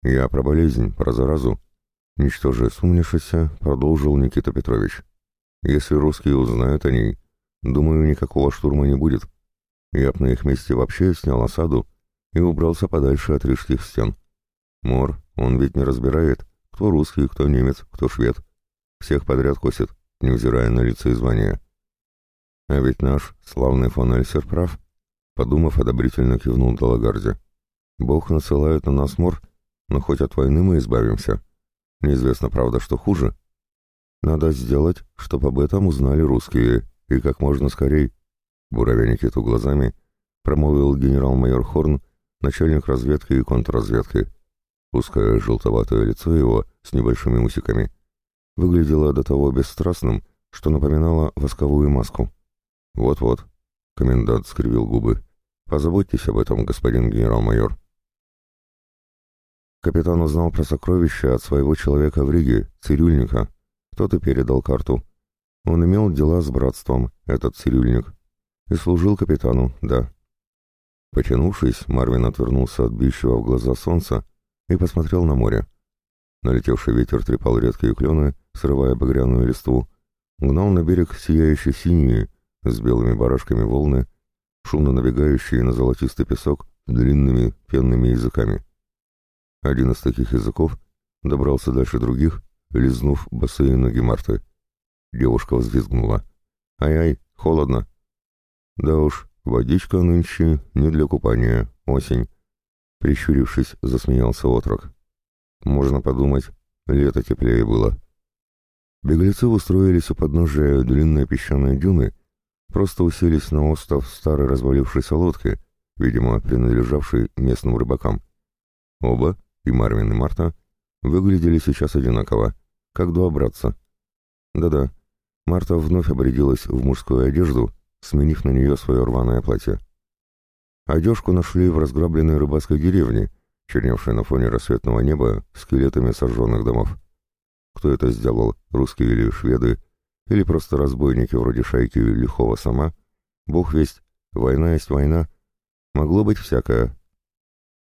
«Я про болезнь, про заразу». Ничтоже сумнившись, продолжил Никита Петрович. «Если русские узнают о ней, думаю, никакого штурма не будет. Я б на их месте вообще снял осаду и убрался подальше от рижских стен. Мор, он ведь не разбирает, кто русский, кто немец, кто швед. Всех подряд косит, невзирая на лица и звания. А ведь наш славный фон прав, подумав, одобрительно кивнул Далагарде. Бог насылает на нас мор, но хоть от войны мы избавимся. Неизвестно, правда, что хуже. Надо сделать, чтобы об этом узнали русские, и как можно скорей. Буравя Никиту глазами, промолвил генерал-майор Хорн, начальник разведки и контрразведки. Узкое желтоватое лицо его с небольшими усиками выглядело до того бесстрастным, что напоминало восковую маску. «Вот-вот», — комендант скривил губы, — «позаботьтесь об этом, господин генерал-майор». Капитан узнал про сокровища от своего человека в Риге, цирюльника. Тот и передал карту. Он имел дела с братством, этот цирюльник, и служил капитану, да. Потянувшись, Марвин отвернулся от бьющего в глаза солнца и посмотрел на море. Налетевший ветер трепал редкие клены, срывая багряную листву, гнал на берег сияющие синие, с белыми барашками волны, шумно набегающие на золотистый песок длинными пенными языками. Один из таких языков добрался дальше других, лизнув босые ноги Марты. Девушка взвизгнула. «Ай-ай, холодно!» «Да уж, водичка нынче не для купания, осень!» Прищурившись, засмеялся отрок. «Можно подумать, лето теплее было». Беглецы устроились у подножия длинной песчаной дюны, просто уселись на остов старой развалившейся лодки, видимо, принадлежавшей местным рыбакам. Оба, и Марвин, и Марта, выглядели сейчас одинаково, как два братца. Да-да, Марта вновь обрядилась в мужскую одежду, сменив на нее свое рваное платье. Одежку нашли в разграбленной рыбацкой деревне, черневшей на фоне рассветного неба скелетами сожженных домов. Кто это сделал, русские или шведы, или просто разбойники вроде шайки лихого сама, бог весть, война есть война, могло быть всякое.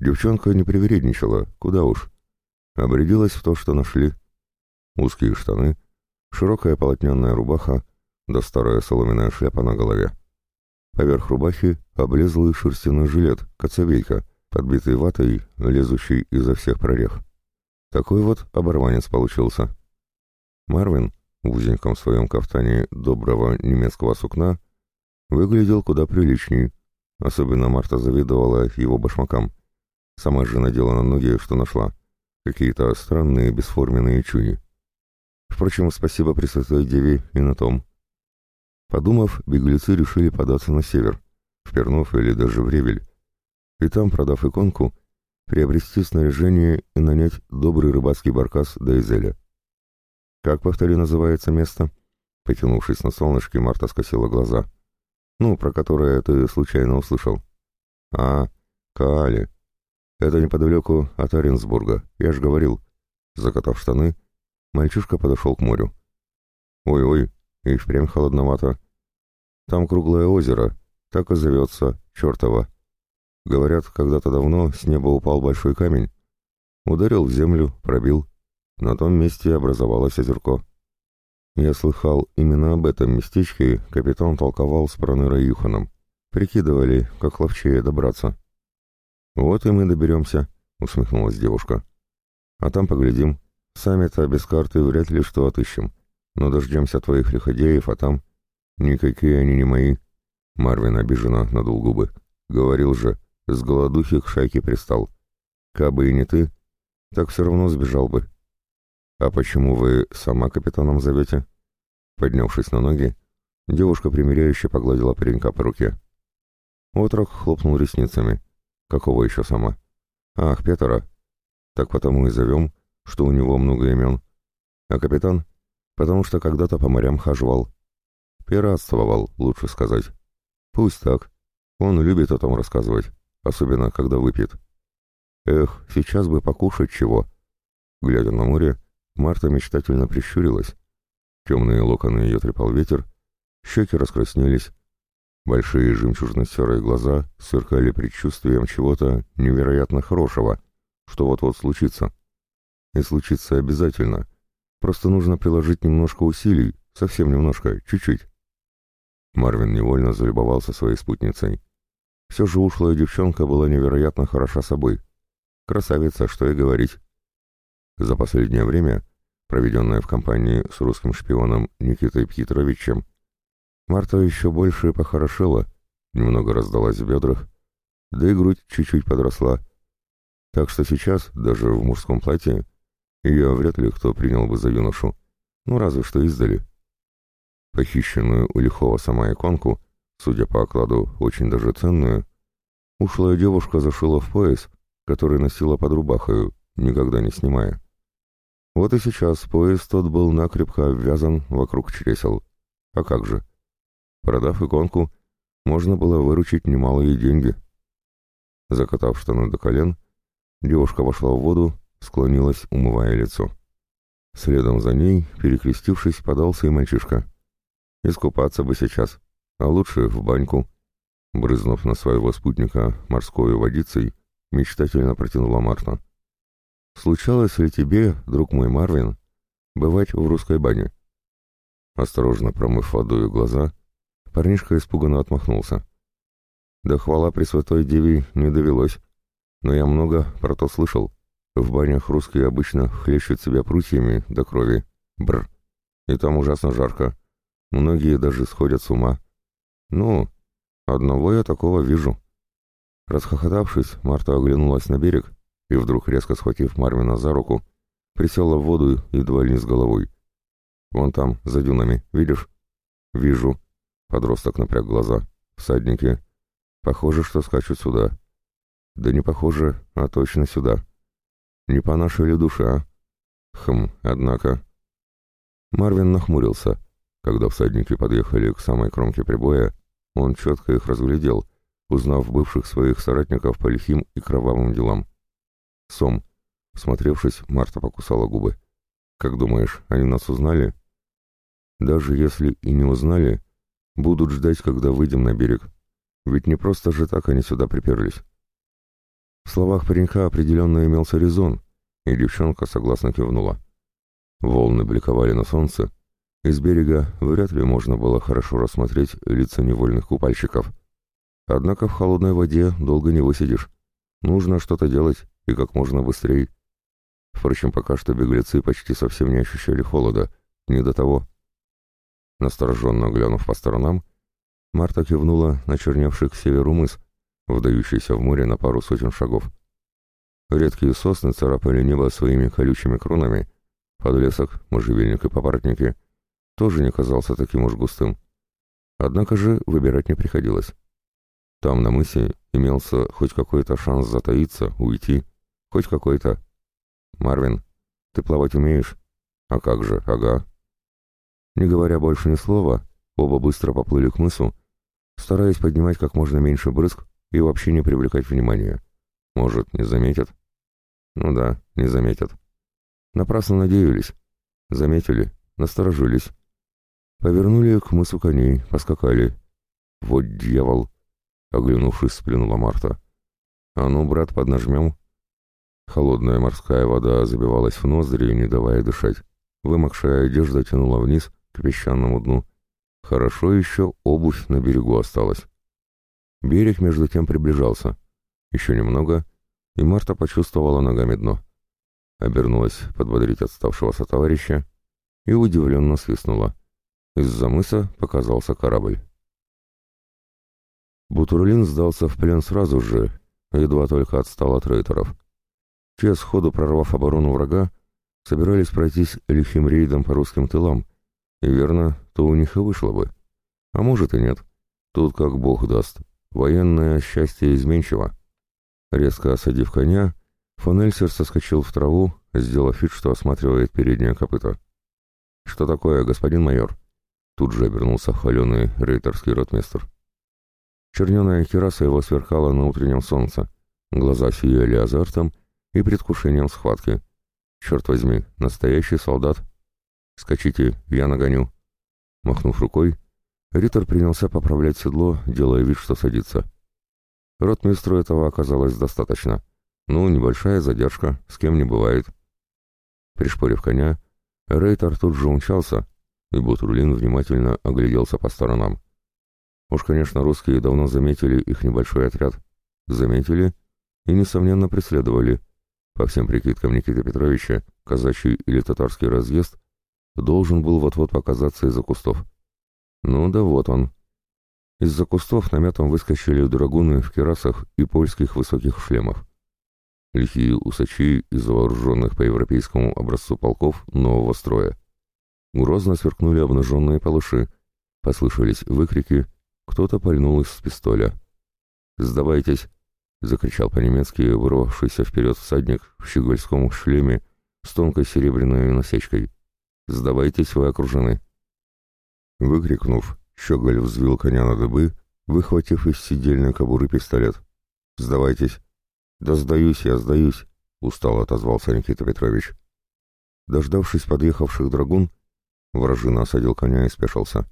Девчонка не привередничала, куда уж. Обрядилась в то, что нашли. Узкие штаны, широкая полотняная рубаха, да старая соломенная шляпа на голове. Поверх рубахи облезлый шерстяной жилет, коцовейка, подбитый ватой, лезущий изо всех прорех. Такой вот оборванец получился. Марвин, в узеньком своем кафтане доброго немецкого сукна, выглядел куда приличней. Особенно Марта завидовала его башмакам. Сама же надела на ноги, что нашла. Какие-то странные бесформенные чуни. Впрочем, спасибо Пресвятой Деве и на том. Подумав, беглецы решили податься на север, в Пернов или даже в Ревель, и там, продав иконку, приобрести снаряжение и нанять добрый рыбацкий баркас до Изеля. «Как, повтори, называется место?» Потянувшись на солнышке, Марта скосила глаза. «Ну, про которое ты случайно услышал». «А, Каали. Это неподалеку от Оренсбурга, я же говорил». Закатав штаны, мальчишка подошел к морю. «Ой-ой, и впрямь холодновато. Там круглое озеро, так и зовется, чертово. Говорят, когда-то давно с неба упал большой камень. Ударил в землю, пробил. На том месте образовалось озерко. Я слыхал, именно об этом местечке капитан толковал с Пронырой Юханом. Прикидывали, как ловчее добраться. «Вот и мы доберемся», — усмехнулась девушка. «А там поглядим. Сами-то без карты вряд ли что отыщем. Но дождемся твоих лиходеев, а там...» «Никакие они не мои». Марвин обиженно надул губы. «Говорил же, с голодухи к шайке пристал. Кабы и не ты, так все равно сбежал бы». «А почему вы сама капитаном зовете?» Поднявшись на ноги, девушка примиряюще погладила паренька по руке. Отрок хлопнул ресницами. «Какого еще сама?» «Ах, Петра. Так потому и зовем, что у него много имен. А капитан? Потому что когда-то по морям хаживал. Пиратствовал, лучше сказать. Пусть так. Он любит о том рассказывать, особенно когда выпьет. Эх, сейчас бы покушать чего. Глядя на море, Марта мечтательно прищурилась. Темные локоны ее трепал ветер, щеки раскраснелись, большие жемчужно-серые глаза сверкали предчувствием чего-то невероятно хорошего, что вот-вот случится. И случится обязательно. Просто нужно приложить немножко усилий, совсем немножко, чуть-чуть. Марвин невольно залюбовался своей спутницей. Все же ушлая девчонка была невероятно хороша собой. Красавица, что и говорить. За последнее время проведенная в компании с русским шпионом Никитой Пьетровичем, Марта еще больше похорошела, немного раздалась в бедрах, да и грудь чуть-чуть подросла. Так что сейчас, даже в мужском платье, ее вряд ли кто принял бы за юношу, ну разве что издали. Похищенную у лихого сама иконку, судя по окладу, очень даже ценную, ушлая девушка зашила в пояс, который носила под рубахою, никогда не снимая. Вот и сейчас пояс тот был накрепко обвязан вокруг чресел. А как же? Продав иконку, можно было выручить немалые деньги. Закатав штаны до колен, девушка вошла в воду, склонилась, умывая лицо. Следом за ней, перекрестившись, подался и мальчишка. Искупаться бы сейчас, а лучше в баньку. Брызнув на своего спутника морской водицей, мечтательно протянула Марта. Случалось ли тебе, друг мой Марвин, бывать в русской бане?» Осторожно промыв водой глаза, парнишка испуганно отмахнулся. «Да хвала Пресвятой Деве не довелось, но я много про то слышал. В банях русские обычно хлещут себя прутьями до крови. Бр. И там ужасно жарко. Многие даже сходят с ума. Ну, одного я такого вижу. Расхохотавшись, Марта оглянулась на берег и вдруг, резко схватив Марвина за руку, присела в воду едва ли с головой. «Вон там, за дюнами, видишь?» «Вижу». Подросток напряг глаза. «Всадники. Похоже, что скачут сюда». «Да не похоже, а точно сюда». «Не по нашей ли душе, а?» «Хм, однако...» Марвин нахмурился. Когда всадники подъехали к самой кромке прибоя, он четко их разглядел, узнав бывших своих соратников по лихим и кровавым делам. «Сом». Смотревшись, Марта покусала губы. «Как думаешь, они нас узнали?» «Даже если и не узнали, будут ждать, когда выйдем на берег. Ведь не просто же так они сюда приперлись». В словах паренька определенно имелся резон, и девчонка согласно кивнула. Волны бликовали на солнце, и с берега вряд ли можно было хорошо рассмотреть лица невольных купальщиков. Однако в холодной воде долго не высидишь. Нужно что-то делать, и как можно быстрее. Впрочем, пока что беглецы почти совсем не ощущали холода, не до того. Настороженно глянув по сторонам, Марта кивнула на черневший к северу мыс, вдающийся в море на пару сотен шагов. Редкие сосны царапали небо своими колючими кронами, подлесок, можжевельник и папоротники тоже не казался таким уж густым. Однако же выбирать не приходилось. Там, на мысе, имелся хоть какой-то шанс затаиться, уйти, хоть какой-то. «Марвин, ты плавать умеешь?» «А как же, ага». Не говоря больше ни слова, оба быстро поплыли к мысу, стараясь поднимать как можно меньше брызг и вообще не привлекать внимания. Может, не заметят? Ну да, не заметят. Напрасно надеялись. Заметили, насторожились. Повернули к мысу коней, поскакали. Вот дьявол! Оглянувшись, сплюнула Марта. А ну, брат, поднажмем. Холодная морская вода забивалась в ноздри, не давая дышать. Вымокшая одежда тянула вниз к песчаному дну. Хорошо еще обувь на берегу осталась. Берег между тем приближался. Еще немного, и Марта почувствовала ногами дно. Обернулась подбодрить отставшегося товарища и удивленно свистнула. Из-за мыса показался корабль. Бутурлин сдался в плен сразу же, едва только отстал от рейтеров. Те, сходу прорвав оборону врага, собирались пройтись лихим рейдом по русским тылам, и верно, то у них и вышло бы. А может и нет. Тут как бог даст. Военное счастье изменчиво. Резко осадив коня, фон Эльсер соскочил в траву, сделав вид, что осматривает переднее копыто. «Что такое, господин майор?» Тут же обернулся холеный рейтерский ротмистр. Черненая кераса его сверкала на утреннем солнце. Глаза сияли азартом и предвкушением схватки. «Черт возьми, настоящий солдат!» «Скачите, я нагоню!» Махнув рукой, Риттер принялся поправлять седло, делая вид, что садится. Ротмистру этого оказалось достаточно. Ну, небольшая задержка, с кем не бывает. Пришпорив коня, Рейтер тут же умчался, и Бутурлин внимательно огляделся по сторонам. Уж, конечно, русские давно заметили их небольшой отряд. Заметили и, несомненно, преследовали. По всем прикидкам Никиты Петровича, казачий или татарский разъезд должен был вот-вот показаться из-за кустов. Ну да вот он. Из-за кустов наметом выскочили драгуны в керасах и польских высоких шлемах. Лихие усачи из вооруженных по европейскому образцу полков нового строя. Грозно сверкнули обнаженные палуши, послышались выкрики — кто-то пальнул из пистоля. «Сдавайтесь!» — закричал по-немецки вырвавшийся вперед всадник в щегольском шлеме с тонкой серебряной насечкой. «Сдавайтесь, вы окружены!» Выкрикнув, щеголь взвил коня на дыбы, выхватив из сидельной кобуры пистолет. «Сдавайтесь!» «Да сдаюсь я, сдаюсь!» — устало отозвался Никита Петрович. Дождавшись подъехавших драгун, вражина осадил коня и спешился.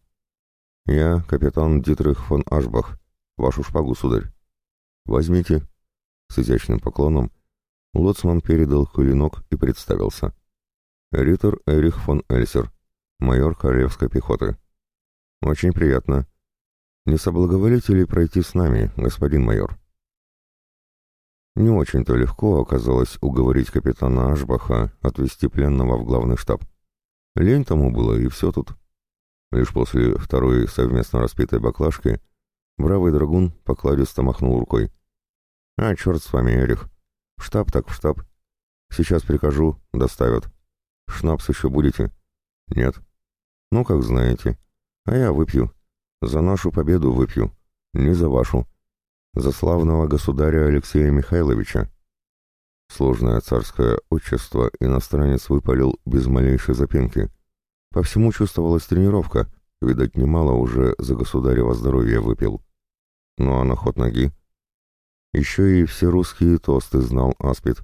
«Я капитан Дитрих фон Ашбах. Вашу шпагу, сударь». «Возьмите». С изящным поклоном лоцман передал клинок и представился. «Риттер Эрих фон Эльсер, майор королевской пехоты». «Очень приятно. Не соблаговолите ли пройти с нами, господин майор?» Не очень-то легко оказалось уговорить капитана Ашбаха отвезти пленного в главный штаб. Лень тому было, и все тут. Лишь после второй совместно распитой баклажки бравый драгун покладисто махнул рукой. «А, черт с вами, Эрих. В штаб так в штаб. Сейчас прикажу, доставят. Шнапс еще будете?» «Нет». «Ну, как знаете. А я выпью. За нашу победу выпью. Не за вашу. За славного государя Алексея Михайловича». Сложное царское отчество иностранец выпалил без малейшей запинки. По всему чувствовалась тренировка, видать, немало уже за государево здоровье выпил. Ну а на ход ноги? Еще и все русские тосты знал Аспид.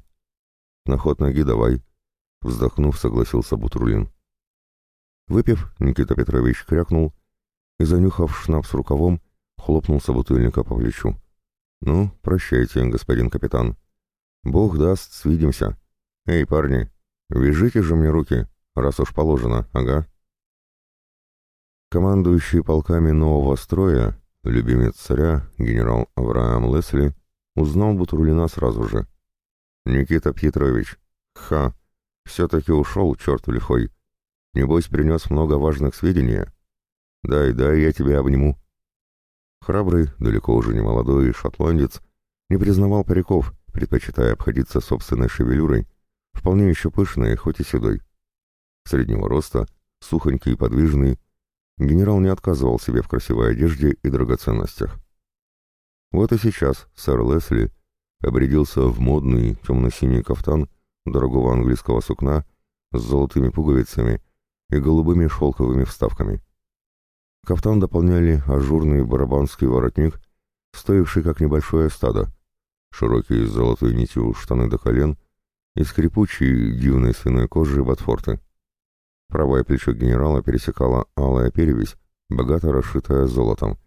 На ход ноги давай, вздохнув, согласился Бутрулин. Выпив, Никита Петрович крякнул и, занюхав шнапс рукавом, хлопнул собутыльника по плечу. «Ну, прощайте, господин капитан. Бог даст, свидимся. Эй, парни, вяжите же мне руки, раз уж положено, ага». Командующий полками нового строя, любимец царя, генерал Авраам Лесли, узнал Бутрулина сразу же. «Никита Петрович, ха, все-таки ушел, черт лихой. Небось, принес много важных сведений. Дай, дай, я тебя обниму». Храбрый, далеко уже не молодой шотландец, не признавал париков, предпочитая обходиться собственной шевелюрой, вполне еще пышной, хоть и седой. Среднего роста, сухонький и подвижный, генерал не отказывал себе в красивой одежде и драгоценностях. Вот и сейчас сэр Лесли обрядился в модный темно-синий кафтан дорогого английского сукна с золотыми пуговицами и голубыми шелковыми вставками. Кафтан дополняли ажурный барабанский воротник, стоивший как небольшое стадо, широкие с золотой нитью штаны до колен и скрипучие дивной свиной кожи ботфорты. Правое плечо генерала пересекала алая перевязь, богато расшитая золотом.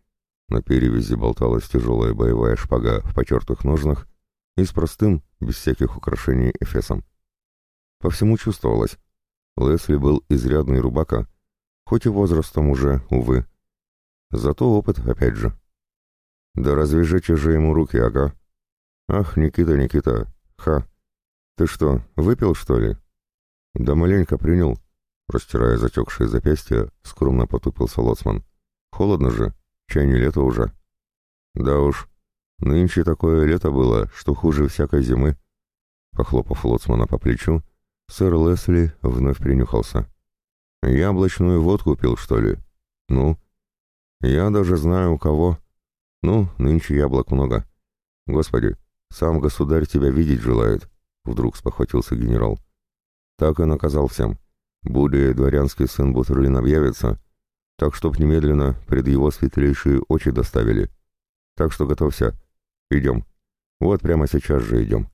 На перевязи болталась тяжелая боевая шпага в потертых ножнах и с простым, без всяких украшений, эфесом. По всему чувствовалось. Лесли был изрядный рубака, хоть и возрастом уже, увы. Зато опыт опять же. Да развяжите же ему руки, ага. Ах, Никита, Никита, ха. Ты что, выпил, что ли? Да маленько принял. Растирая затекшие запястья, скромно потупился лоцман. «Холодно же, чай не лето уже». «Да уж, нынче такое лето было, что хуже всякой зимы». Похлопав лоцмана по плечу, сэр Лесли вновь принюхался. «Яблочную водку пил, что ли? Ну?» «Я даже знаю, у кого. Ну, нынче яблок много. Господи, сам государь тебя видеть желает», — вдруг спохватился генерал. Так и наказал всем. Будя дворянский сын Бутерлин объявится, так чтоб немедленно пред его светлейшие очи доставили. Так что готовься. Идем. Вот прямо сейчас же идем.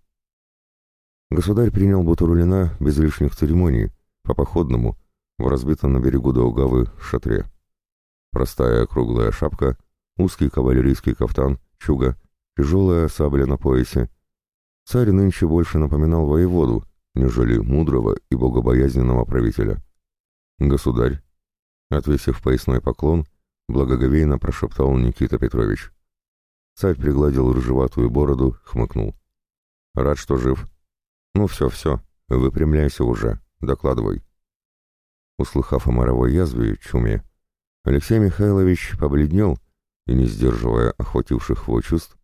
Государь принял Бутурлина без лишних церемоний, по-походному, в разбитом на берегу Даугавы шатре. Простая круглая шапка, узкий кавалерийский кафтан, чуга, тяжелая сабля на поясе. Царь нынче больше напоминал воеводу, нежели мудрого и богобоязненного правителя. «Государь», — отвесив поясной поклон, благоговейно прошептал Никита Петрович. Царь пригладил рыжеватую бороду, хмыкнул. «Рад, что жив. Ну все, все, выпрямляйся уже, докладывай». Услыхав о моровой язве, чуме, Алексей Михайлович побледнел и, не сдерживая охвативших его чувств,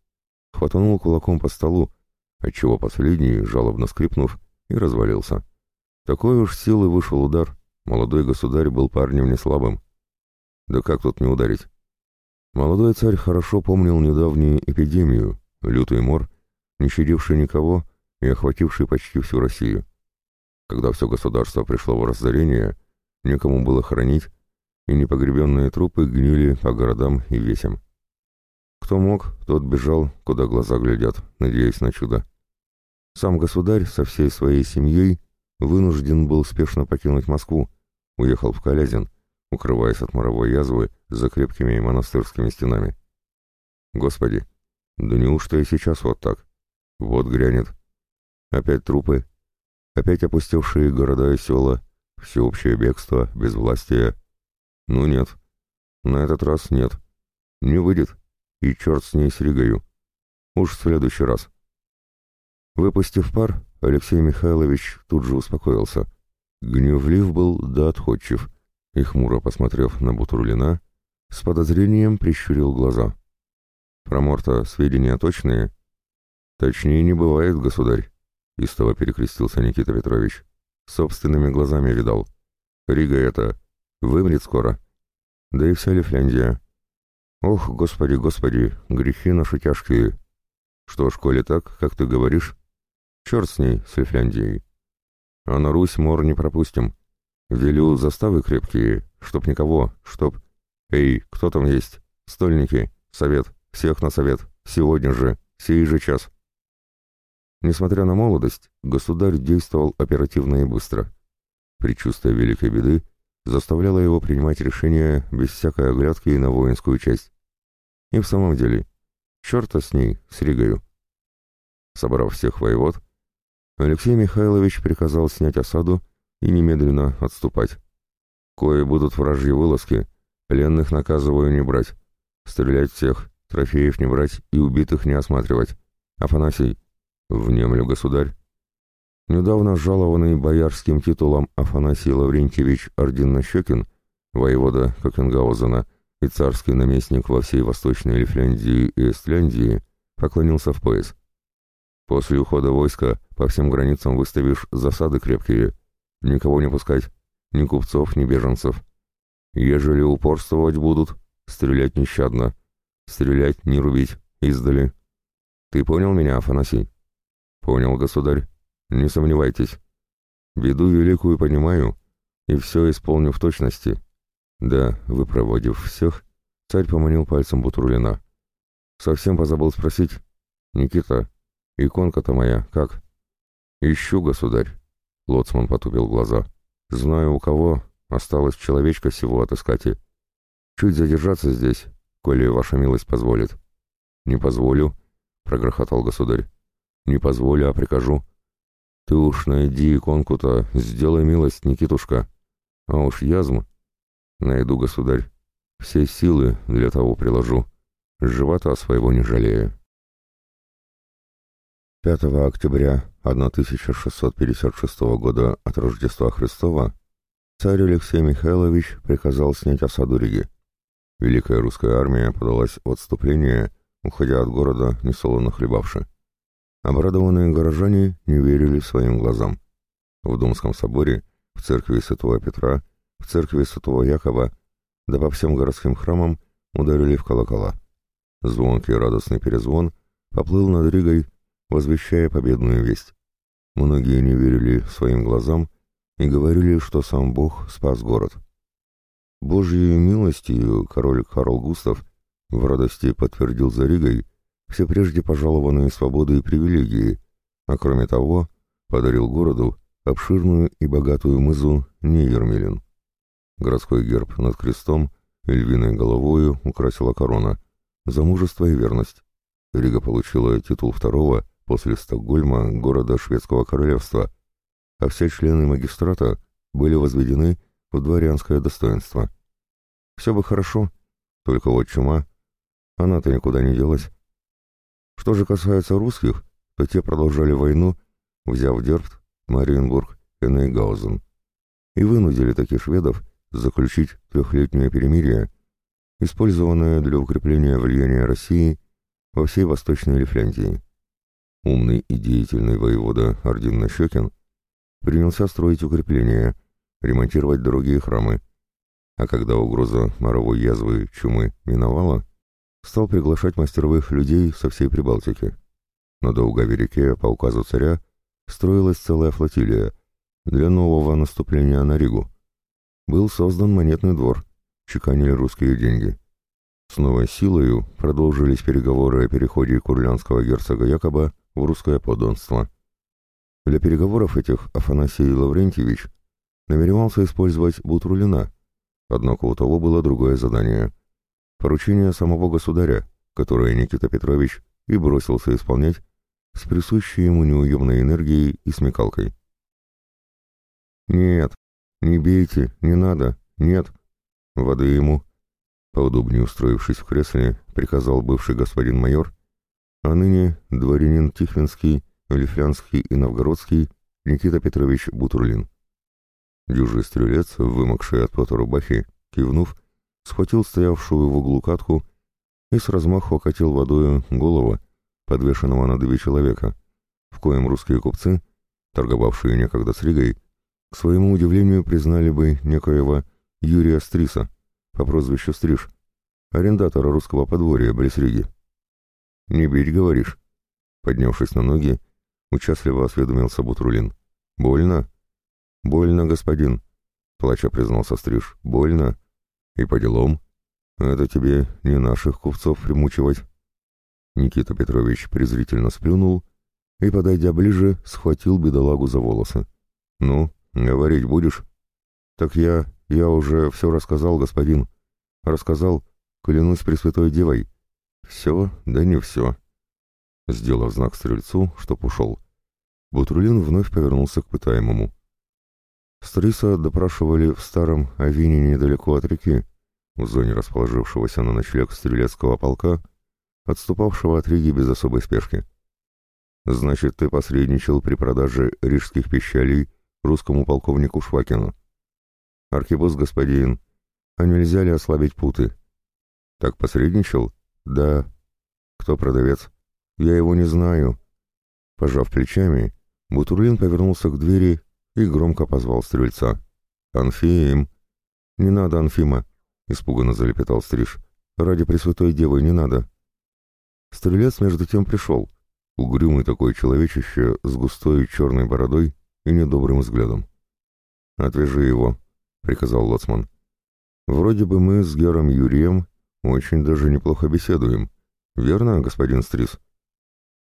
хватанул кулаком по столу, отчего последний, жалобно скрипнув, и развалился. Такой уж силы вышел удар. Молодой государь был парнем не слабым. Да как тут не ударить? Молодой царь хорошо помнил недавнюю эпидемию, лютый мор, не щадивший никого и охвативший почти всю Россию. Когда все государство пришло в разорение, некому было хранить, и непогребенные трупы гнили по городам и весям. Кто мог, тот бежал, куда глаза глядят, надеясь на чудо. Сам государь со всей своей семьей вынужден был спешно покинуть Москву, уехал в Калязин, укрываясь от моровой язвы за крепкими монастырскими стенами. Господи, да неужто и сейчас вот так? Вот грянет. Опять трупы, опять опустевшие города и села, всеобщее бегство, безвластие. Ну нет, на этот раз нет. Не выйдет, и черт с ней с Ригою. Уж в следующий раз. Выпустив пар, Алексей Михайлович тут же успокоился. Гневлив был да отходчив, и, хмуро посмотрев на Бутурлина, с подозрением прищурил глаза. «Про Морта сведения точные?» «Точнее не бывает, государь», — истово перекрестился Никита Петрович. «Собственными глазами видал. Рига это вымрет скоро. Да и вся Лифляндия. Ох, господи, господи, грехи наши тяжкие. Что ж, коли так, как ты говоришь, черт с ней, с Лифляндией. А на Русь мор не пропустим. Велю заставы крепкие, чтоб никого, чтоб... Эй, кто там есть? Стольники, совет, всех на совет, сегодня же, сей же час. Несмотря на молодость, государь действовал оперативно и быстро. Предчувствие великой беды заставляло его принимать решения без всякой оглядки на воинскую часть. И в самом деле, черта с ней, с Ригою. Собрав всех воевод, Алексей Михайлович приказал снять осаду и немедленно отступать. Кое будут вражьи вылазки, пленных наказываю не брать, стрелять всех, трофеев не брать и убитых не осматривать. Афанасий, внемлю, государь. Недавно жалованный боярским титулом Афанасий Лаврентьевич Ординнощекин, воевода Кокенгаузена и царский наместник во всей Восточной Лифляндии и Эстляндии, поклонился в пояс. После ухода войска по всем границам выставишь засады крепкие, никого не пускать, ни купцов, ни беженцев. Ежели упорствовать будут, стрелять нещадно, стрелять не рубить, издали. Ты понял меня, Афанасий? Понял, государь. Не сомневайтесь. Беду великую понимаю, и все исполню в точности. Да, выпроводив всех, царь поманил пальцем Бутурлина. Совсем позабыл спросить. Никита, иконка-то моя, как? Ищу, государь. Лоцман потупил глаза. Знаю у кого, осталось человечка всего отыскать и... Чуть задержаться здесь, коли ваша милость позволит. Не позволю, прогрохотал государь. Не позволю, а прикажу. Ты уж найди иконку-то, сделай милость, Никитушка. А уж язм. Найду, государь. Все силы для того приложу. Живота своего не жалею. 5 октября 1656 года от Рождества Христова царь Алексей Михайлович приказал снять осаду Риги. Великая русская армия подалась в отступление, уходя от города, несолоно хлебавши. Обрадованные горожане не верили своим глазам. В Думском соборе, в церкви Святого Петра, в церкви Святого Якова, да по всем городским храмам ударили в колокола. Звонкий радостный перезвон поплыл над Ригой, возвещая победную весть. Многие не верили своим глазам и говорили, что сам Бог спас город. Божьей милостью король Карл Густав в радости подтвердил за Ригой все прежде пожалованные свободы и привилегии, а кроме того подарил городу обширную и богатую мызу Нейермелин. Городской герб над крестом и львиной головою украсила корона, за мужество и верность. Рига получила титул второго после Стокгольма города шведского королевства, а все члены магистрата были возведены в дворянское достоинство. Все бы хорошо, только вот чума, она-то никуда не делась, что же касается русских, то те продолжали войну, взяв Дербт, Мариенбург и Нейгаузен, и вынудили таких шведов заключить трехлетнее перемирие, использованное для укрепления влияния России во всей Восточной Лифляндии. Умный и деятельный воевода Ордин Нащекин принялся строить укрепления, ремонтировать дороги и храмы, а когда угроза моровой язвы чумы миновала, стал приглашать мастеровых людей со всей Прибалтики. На Долгове-реке по указу царя строилась целая флотилия для нового наступления на Ригу. Был создан монетный двор, чеканили русские деньги. С новой силою продолжились переговоры о переходе курлянского герцога Якоба в русское подданство. Для переговоров этих Афанасий Лаврентьевич намеревался использовать Бутрулина, однако у того было другое задание Поручение самого государя, которое Никита Петрович и бросился исполнять с присущей ему неуемной энергией и смекалкой. «Нет, не бейте, не надо, нет!» Воды ему, поудобнее устроившись в кресле, приказал бывший господин майор, а ныне дворянин Тихвинский Лифлянский и Новгородский Никита Петрович Бутурлин. Дюжий стрелец, вымокший от пота рубахи, кивнув, схватил стоявшую в углу катку и с размаху окатил водою голову, подвешенного на две человека, в коем русские купцы, торговавшие некогда с Ригой, к своему удивлению признали бы некоего Юрия Стриса по прозвищу Стриж, арендатора русского подворья близ Риги. «Не бить, говоришь?» Поднявшись на ноги, участливо осведомился Бутрулин. «Больно?» «Больно, господин», — плача признался Стриж. «Больно? И по делам. Это тебе не наших купцов примучивать». Никита Петрович презрительно сплюнул и, подойдя ближе, схватил бедолагу за волосы. «Ну, говорить будешь?» «Так я... я уже все рассказал, господин. Рассказал, клянусь Пресвятой Девой». «Все, да не все». Сделав знак стрельцу, чтоб ушел, Бутрулин вновь повернулся к пытаемому. Стриса допрашивали в старом Авине недалеко от реки, в зоне расположившегося на ночлег стрелецкого полка, отступавшего от Риги без особой спешки. «Значит, ты посредничал при продаже рижских пищалей русскому полковнику Швакину?» «Архибус, господин, а нельзя ли ослабить путы?» «Так посредничал?» «Да». «Кто продавец?» «Я его не знаю». Пожав плечами, Бутурлин повернулся к двери и громко позвал стрельца. «Анфим!» «Не надо, Анфима!» — испуганно залепетал Стриж. «Ради Пресвятой Девы не надо!» Стрелец между тем пришел, угрюмый такой человечище с густой черной бородой и недобрым взглядом. «Отвяжи его», — приказал Лоцман. «Вроде бы мы с Гером Юрием очень даже неплохо беседуем. Верно, господин Стрис?»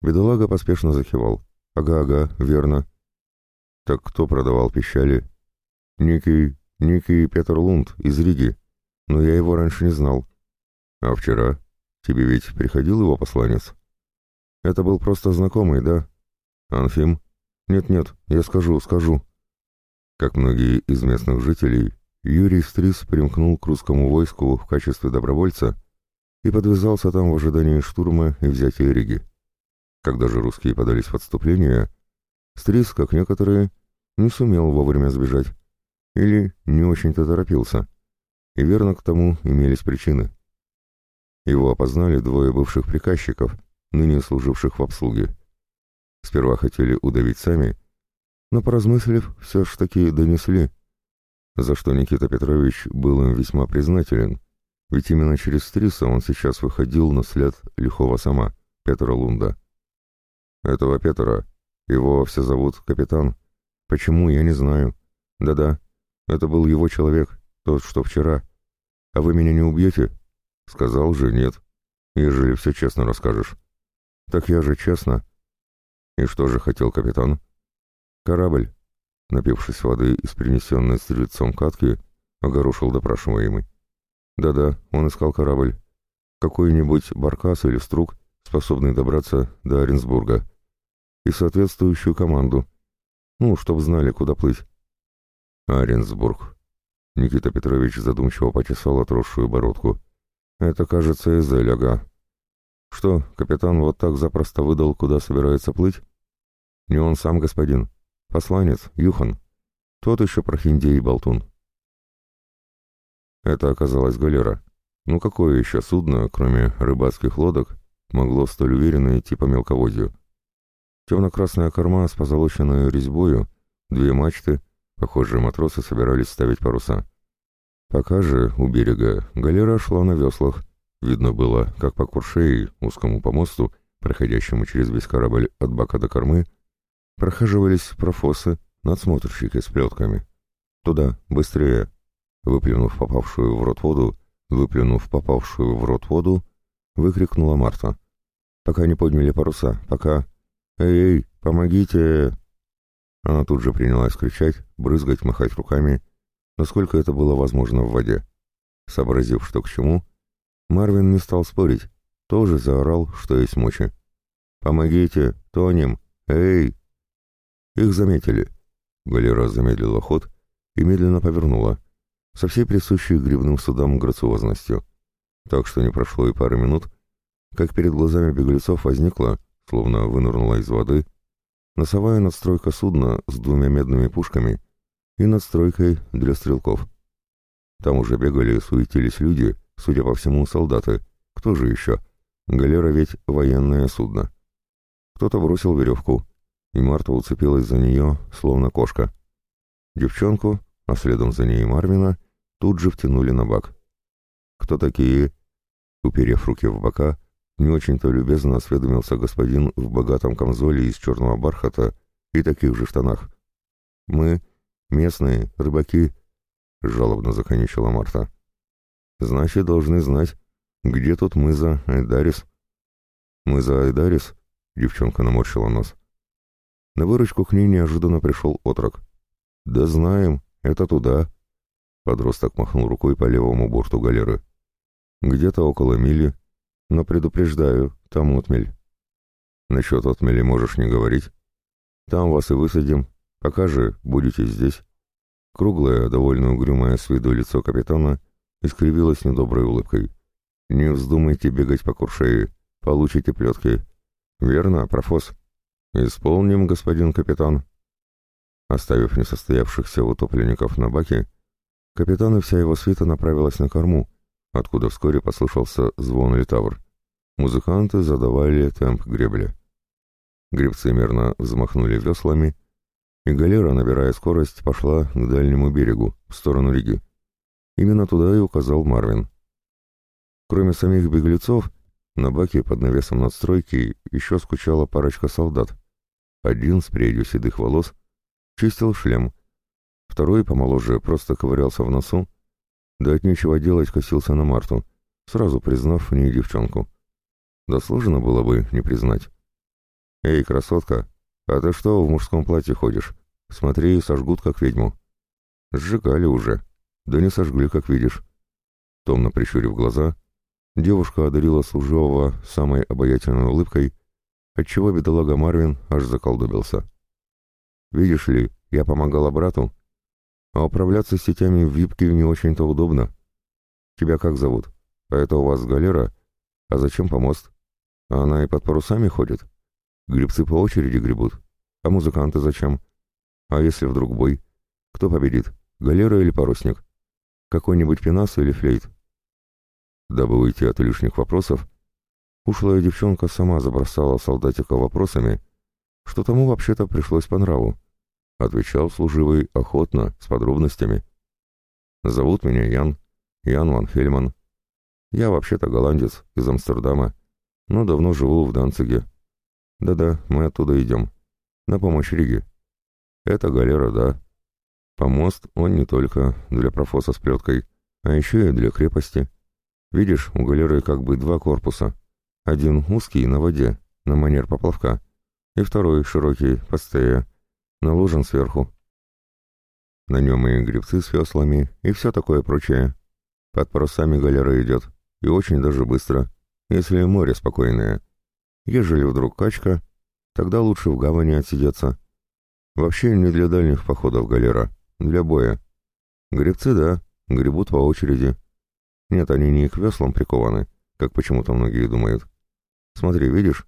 Бедолага поспешно закивал. «Ага-ага, верно. Так кто продавал пищали? Некий, некий Петр Лунд из Риги, но я его раньше не знал. А вчера? Тебе ведь приходил его посланец? Это был просто знакомый, да? Анфим? Нет-нет, я скажу, скажу. Как многие из местных жителей, Юрий Стрис примкнул к русскому войску в качестве добровольца и подвязался там в ожидании штурма и взятия Риги. Когда же русские подались в отступление, Стрис, как некоторые, не сумел вовремя сбежать. Или не очень-то торопился. И верно к тому имелись причины. Его опознали двое бывших приказчиков, ныне служивших в обслуге. Сперва хотели удавить сами, но, поразмыслив, все ж таки донесли, за что Никита Петрович был им весьма признателен, ведь именно через Стриса он сейчас выходил на след лихого сама, Петра Лунда. Этого Петра его все зовут капитан. Почему, я не знаю. Да-да, это был его человек, тот, что вчера. А вы меня не убьете? Сказал же нет, ежели все честно расскажешь. Так я же честно. И что же хотел капитан? Корабль. Напившись воды из принесенной стрельцом катки, огорошил допрашиваемый. Да-да, он искал корабль. Какой-нибудь баркас или струк, способный добраться до Оренсбурга и соответствующую команду. Ну, чтоб знали, куда плыть. Аренсбург. Никита Петрович задумчиво почесал отросшую бородку. Это, кажется, Эзель, ага. Что, капитан вот так запросто выдал, куда собирается плыть? Не он сам, господин. Посланец, Юхан. Тот еще прохиндей и болтун. Это оказалась галера. Ну какое еще судно, кроме рыбацких лодок, могло столь уверенно идти по мелководью? Темно-красная корма с позолоченной резьбою, две мачты, похожие матросы собирались ставить паруса. Пока же у берега галера шла на веслах. Видно было, как по куршеи, узкому помосту, проходящему через весь корабль от бака до кормы, прохаживались профосы, надсмотрщики с плетками. «Туда, быстрее!» Выплюнув попавшую в рот воду, выплюнув попавшую в рот воду, выкрикнула Марта. «Пока не подняли паруса, пока...» «Эй, помогите!» Она тут же принялась кричать, брызгать, махать руками, насколько это было возможно в воде. Сообразив, что к чему, Марвин не стал спорить, тоже заорал, что есть мочи. «Помогите! Тонем! Эй!» Их заметили. Галера замедлила ход и медленно повернула, со всей присущей грибным судам грациозностью. Так что не прошло и пары минут, как перед глазами беглецов возникла, словно вынырнула из воды, носовая надстройка судна с двумя медными пушками и надстройкой для стрелков. Там уже бегали, суетились люди, судя по всему, солдаты. Кто же еще? Галера ведь военное судно. Кто-то бросил веревку, и Марта уцепилась за нее, словно кошка. Девчонку, а следом за ней Марвина, тут же втянули на бак. «Кто такие?» Уперев руки в бока, не очень-то любезно осведомился господин в богатом камзоле из черного бархата и таких же штанах. «Мы, местные, рыбаки», — жалобно закончила Марта. «Значит, должны знать, где тут мыза Айдарис». «Мыза Айдарис?» — девчонка наморщила нос. На выручку к ней неожиданно пришел отрок. «Да знаем, это туда». Подросток махнул рукой по левому борту галеры. «Где-то около мили, но предупреждаю, там отмель». «Насчет отмели можешь не говорить. Там вас и высадим, пока же будете здесь». Круглое, довольно угрюмое с виду лицо капитана искривилось недоброй улыбкой. «Не вздумайте бегать по куршее, получите плетки». «Верно, профос?» «Исполним, господин капитан». Оставив несостоявшихся утопленников на баке, капитан и вся его свита направилась на корму, откуда вскоре послышался звон литавр. Музыканты задавали темп гребли. Гребцы мерно взмахнули веслами, и галера, набирая скорость, пошла к дальнему берегу, в сторону Риги. Именно туда и указал Марвин. Кроме самих беглецов, на баке под навесом надстройки еще скучала парочка солдат. Один с прядью седых волос — Чистил шлем. Второй, помоложе, просто ковырялся в носу, да от нечего делать косился на Марту, сразу признав в ней девчонку. Да сложно было бы не признать. «Эй, красотка, а ты что в мужском платье ходишь? Смотри, сожгут как ведьму». «Сжигали уже. Да не сожгли, как видишь». Томно прищурив глаза, девушка одарила служивого самой обаятельной улыбкой, отчего бедолага Марвин аж заколдобился. Видишь ли, я помогала брату, а управляться сетями в випке не очень-то удобно. Тебя как зовут? А это у вас галера? А зачем помост? А она и под парусами ходит? Гребцы по очереди гребут. А музыканты зачем? А если вдруг бой? Кто победит? Галера или парусник? Какой-нибудь пенас или флейт? Дабы уйти от лишних вопросов, ушлая девчонка сама забросала солдатика вопросами, что тому вообще-то пришлось по нраву. — отвечал служивый охотно, с подробностями. «Зовут меня Ян, Ян Ван Хельман. Я вообще-то голландец, из Амстердама, но давно живу в Данциге. Да-да, мы оттуда идем. На помощь Риге. Это галера, да. Помост он не только для профоса с плеткой, а еще и для крепости. Видишь, у галеры как бы два корпуса. Один узкий на воде, на манер поплавка, и второй широкий, по стее, наложен сверху. На нем и гребцы с веслами, и все такое прочее. Под парусами галера идет, и очень даже быстро, если море спокойное. Ежели вдруг качка, тогда лучше в гавани отсидеться. Вообще не для дальних походов галера, для боя. Гребцы, да, гребут по очереди. Нет, они не к веслам прикованы, как почему-то многие думают. Смотри, видишь?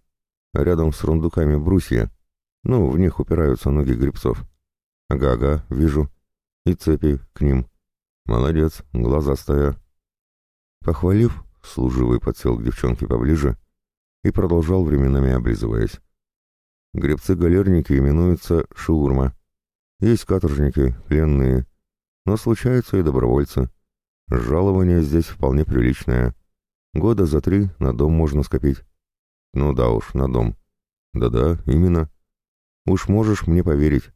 Рядом с рундуками брусья, ну, в них упираются ноги грибцов. Ага-ага, вижу. И цепи к ним. Молодец, глазастая. Похвалив, служивый подсел к девчонке поближе и продолжал временами облизываясь. Гребцы-галерники именуются шаурма. Есть каторжники, пленные, но случаются и добровольцы. Жалование здесь вполне приличное. Года за три на дом можно скопить. Ну да уж, на дом. Да-да, именно. Уж можешь мне поверить,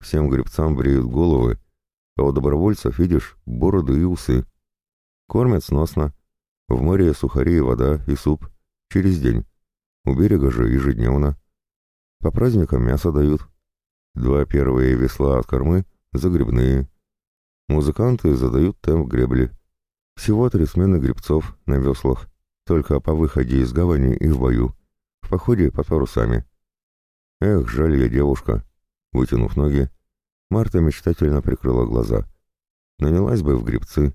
всем гребцам бреют головы, а у добровольцев, видишь, бороды и усы. Кормят сносно. В море сухари и вода, и суп. Через день. У берега же ежедневно. По праздникам мясо дают. Два первые весла от кормы — загребные. Музыканты задают темп гребли. Всего три смены гребцов на веслах, только по выходе из гавани и в бою. В походе под парусами. Эх, жаль я девушка. Вытянув ноги, Марта мечтательно прикрыла глаза. Нанялась бы в грибцы.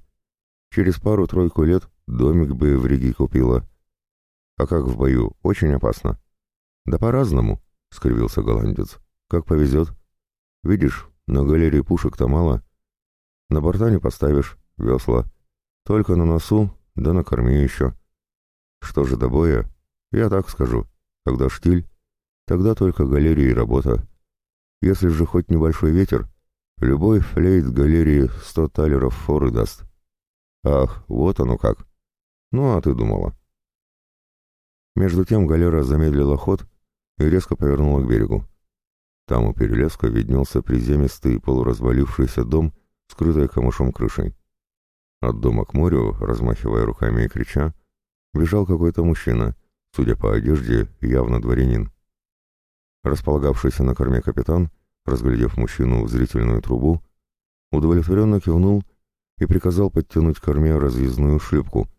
Через пару-тройку лет домик бы в Риге купила. А как в бою? Очень опасно. Да по-разному, — скривился голландец. как повезет. Видишь, на галерее пушек-то мало. На борта не поставишь, весла. Только на носу, да на корме еще. Что же до боя? Я так скажу. Когда штиль, тогда только галерея и работа. Если же хоть небольшой ветер, любой флейт галереи сто талеров форы даст. Ах, вот оно как. Ну, а ты думала. Между тем галера замедлила ход и резко повернула к берегу. Там у перелеска виднелся приземистый полуразвалившийся дом, скрытый камышом крышей. От дома к морю, размахивая руками и крича, бежал какой-то мужчина, судя по одежде, явно дворянин. Располагавшийся на корме капитан, разглядев мужчину в зрительную трубу, удовлетворенно кивнул и приказал подтянуть к корме разъездную шлюпку,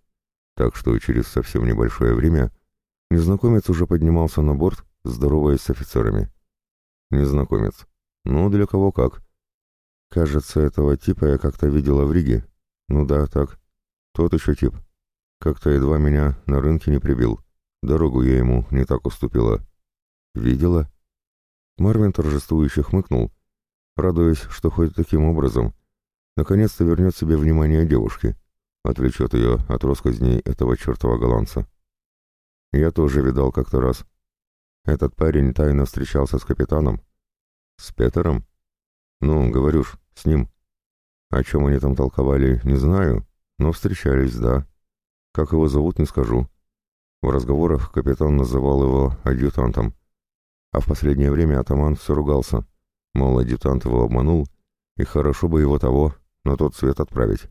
так что через совсем небольшое время незнакомец уже поднимался на борт, здороваясь с офицерами. Незнакомец. Ну, для кого как. Кажется, этого типа я как-то видела в Риге. Ну да, так. Тот еще тип. Как-то едва меня на рынке не прибил. Дорогу я ему не так уступила. Видела? Марвин торжествующе хмыкнул, радуясь, что хоть таким образом наконец-то вернет себе внимание девушки, отвлечет ее от роскозней этого чертова голландца. Я тоже видал как-то раз. Этот парень тайно встречался с капитаном. С Петером? Ну, говорю ж, с ним. О чем они там толковали, не знаю, но встречались, да. Как его зовут, не скажу. В разговорах капитан называл его адъютантом. А в последнее время атаман все ругался. Мол, адъютант его обманул, и хорошо бы его того на тот свет отправить.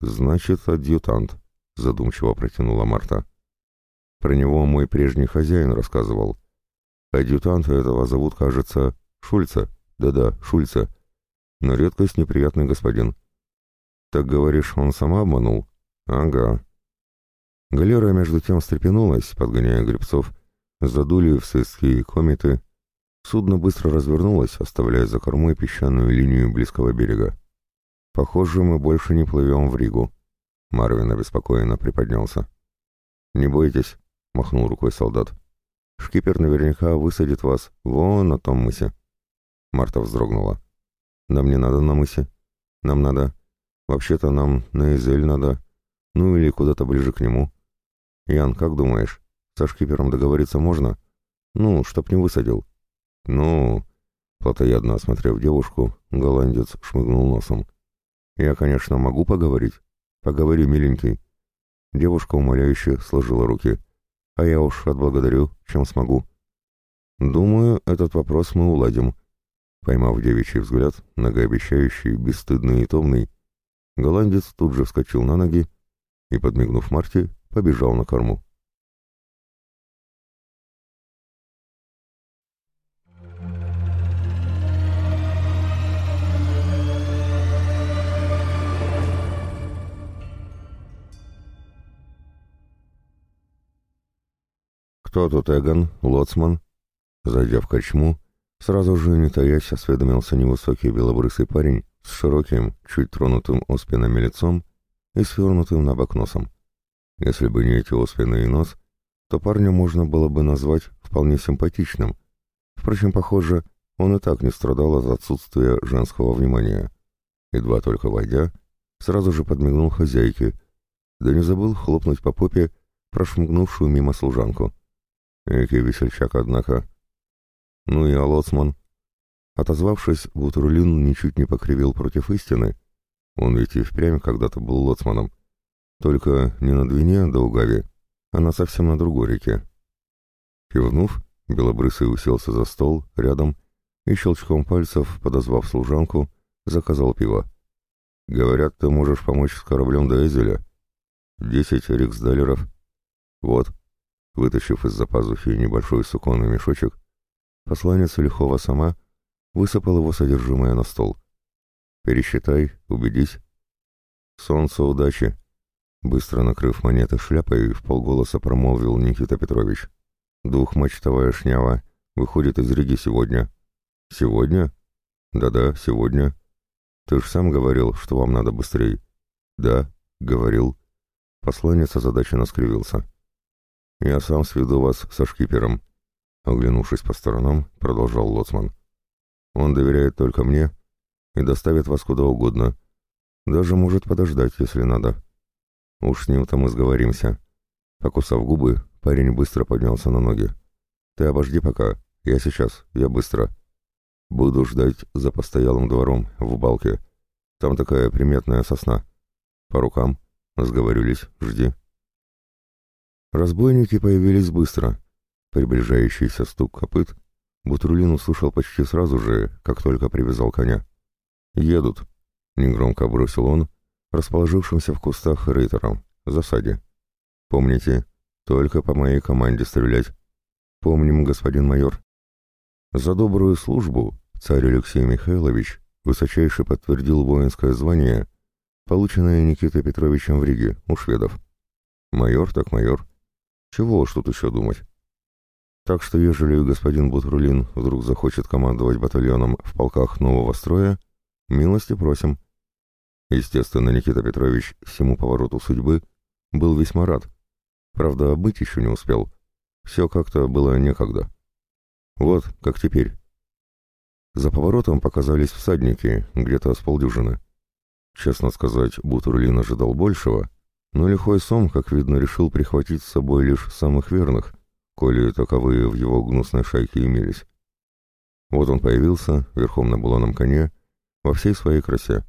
«Значит, адъютант», — задумчиво протянула Марта. «Про него мой прежний хозяин рассказывал. Адъютанта этого зовут, кажется, Шульца. Да-да, Шульца. Но редкость неприятный господин. Так говоришь, он сама обманул? Ага. Галера между тем встрепенулась, подгоняя гребцов, задули в сыские кометы. Судно быстро развернулось, оставляя за кормой песчаную линию близкого берега. «Похоже, мы больше не плывем в Ригу». Марвин обеспокоенно приподнялся. «Не бойтесь», — махнул рукой солдат. «Шкипер наверняка высадит вас вон на том мысе». Марта вздрогнула. «Нам не надо на мысе. Нам надо... Вообще-то нам на Изель надо. Ну или куда-то ближе к нему. Ян, как думаешь, со шкипером договориться можно? Ну, чтоб не высадил. Ну, плотоядно осмотрев девушку, голландец шмыгнул носом. Я, конечно, могу поговорить. Поговори, миленький. Девушка умоляюще сложила руки. А я уж отблагодарю, чем смогу. Думаю, этот вопрос мы уладим. Поймав девичий взгляд, многообещающий, бесстыдный и томный, голландец тут же вскочил на ноги и, подмигнув Марте, побежал на корму. «Кто тут Эгон? Лоцман?» Зайдя в корчму, сразу же, не таясь, осведомился невысокий белобрысый парень с широким, чуть тронутым оспинами лицом и свернутым на бок носом. Если бы не эти оспины и нос, то парня можно было бы назвать вполне симпатичным. Впрочем, похоже, он и так не страдал от отсутствия женского внимания. Едва только войдя, сразу же подмигнул хозяйке, да не забыл хлопнуть по попе прошмыгнувшую мимо служанку. Экий весельчак, однако. Ну и Алоцман. Отозвавшись, Бутурлин ничуть не покривил против истины. Он ведь и впрямь когда-то был лоцманом. Только не на Двине да Угаве, а на совсем на другой реке. Кивнув, Белобрысый уселся за стол рядом и щелчком пальцев, подозвав служанку, заказал пиво. «Говорят, ты можешь помочь с кораблем до Эзеля. Десять риксдалеров. Вот, Вытащив из-за пазухи небольшой суконный мешочек, посланец Лихова сама высыпал его содержимое на стол. «Пересчитай, убедись». «Солнце удачи!» Быстро накрыв монеты шляпой, в полголоса промолвил Никита Петрович. «Двухмачтовая шнява выходит из Риги сегодня». «Сегодня?» «Да-да, сегодня». «Ты ж сам говорил, что вам надо быстрее». «Да, говорил». Посланец озадаченно скривился. «Я сам сведу вас со шкипером», — оглянувшись по сторонам, продолжал Лоцман. Он доверяет только мне и доставит вас куда угодно. Даже может подождать, если надо. Уж с ним-то мы сговоримся. Покусав губы, парень быстро поднялся на ноги. Ты обожди пока. Я сейчас. Я быстро. Буду ждать за постоялым двором в балке. Там такая приметная сосна. По рукам. Сговорились. Жди. Разбойники появились быстро. Приближающийся стук копыт Бутрулин услышал почти сразу же, как только привязал коня. «Едут», — негромко бросил он, расположившимся в кустах рейтером, в засаде. «Помните, только по моей команде стрелять. Помним, господин майор». За добрую службу царь Алексей Михайлович высочайше подтвердил воинское звание, полученное Никитой Петровичем в Риге у шведов. Майор так майор. Чего уж тут еще думать? Так что, ежели господин Бутрулин вдруг захочет командовать батальоном в полках нового строя, милости просим. Естественно, Никита Петрович всему повороту судьбы был весьма рад. Правда, быть еще не успел. Все как-то было некогда. Вот, как теперь. За поворотом показались всадники, где-то с полдюжины. Честно сказать, Бутурлин ожидал большего, но лихой сом, как видно, решил прихватить с собой лишь самых верных, коли таковые в его гнусной шайке имелись. Вот он появился, верхом на буланом коне, во всей своей красе.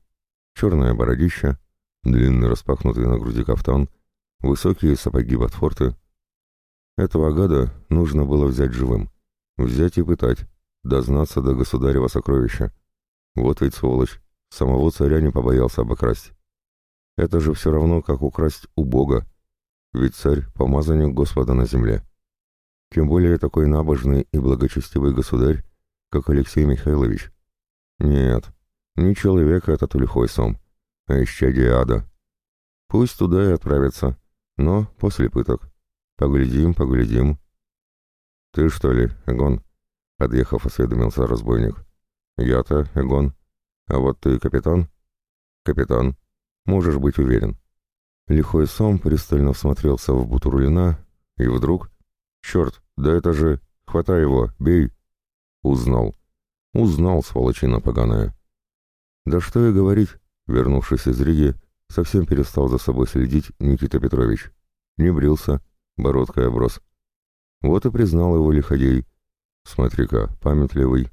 Черное бородище, длинный распахнутый на груди кафтан, высокие сапоги ботфорты. Этого гада нужно было взять живым, взять и пытать, дознаться до государева сокровища. Вот ведь сволочь, самого царя не побоялся обокрасть. Это же все равно, как украсть у Бога, ведь царь — помазанник Господа на земле. Тем более такой набожный и благочестивый государь, как Алексей Михайлович. Нет, не человек этот лихой сом, а исчадие ада. Пусть туда и отправится, но после пыток. Поглядим, поглядим. Ты что ли, Эгон? Подъехав, осведомился разбойник. Я-то, Эгон. А вот ты капитан? Капитан. Можешь быть уверен. Лихой сом пристально всмотрелся в Бутурлина, и вдруг... Черт, да это же... Хватай его, бей! Узнал. Узнал, сволочина поганая. Да что и говорить, вернувшись из Риги, совсем перестал за собой следить Никита Петрович. Не брился, бородкой оброс. Вот и признал его лиходей. Смотри-ка, памятливый.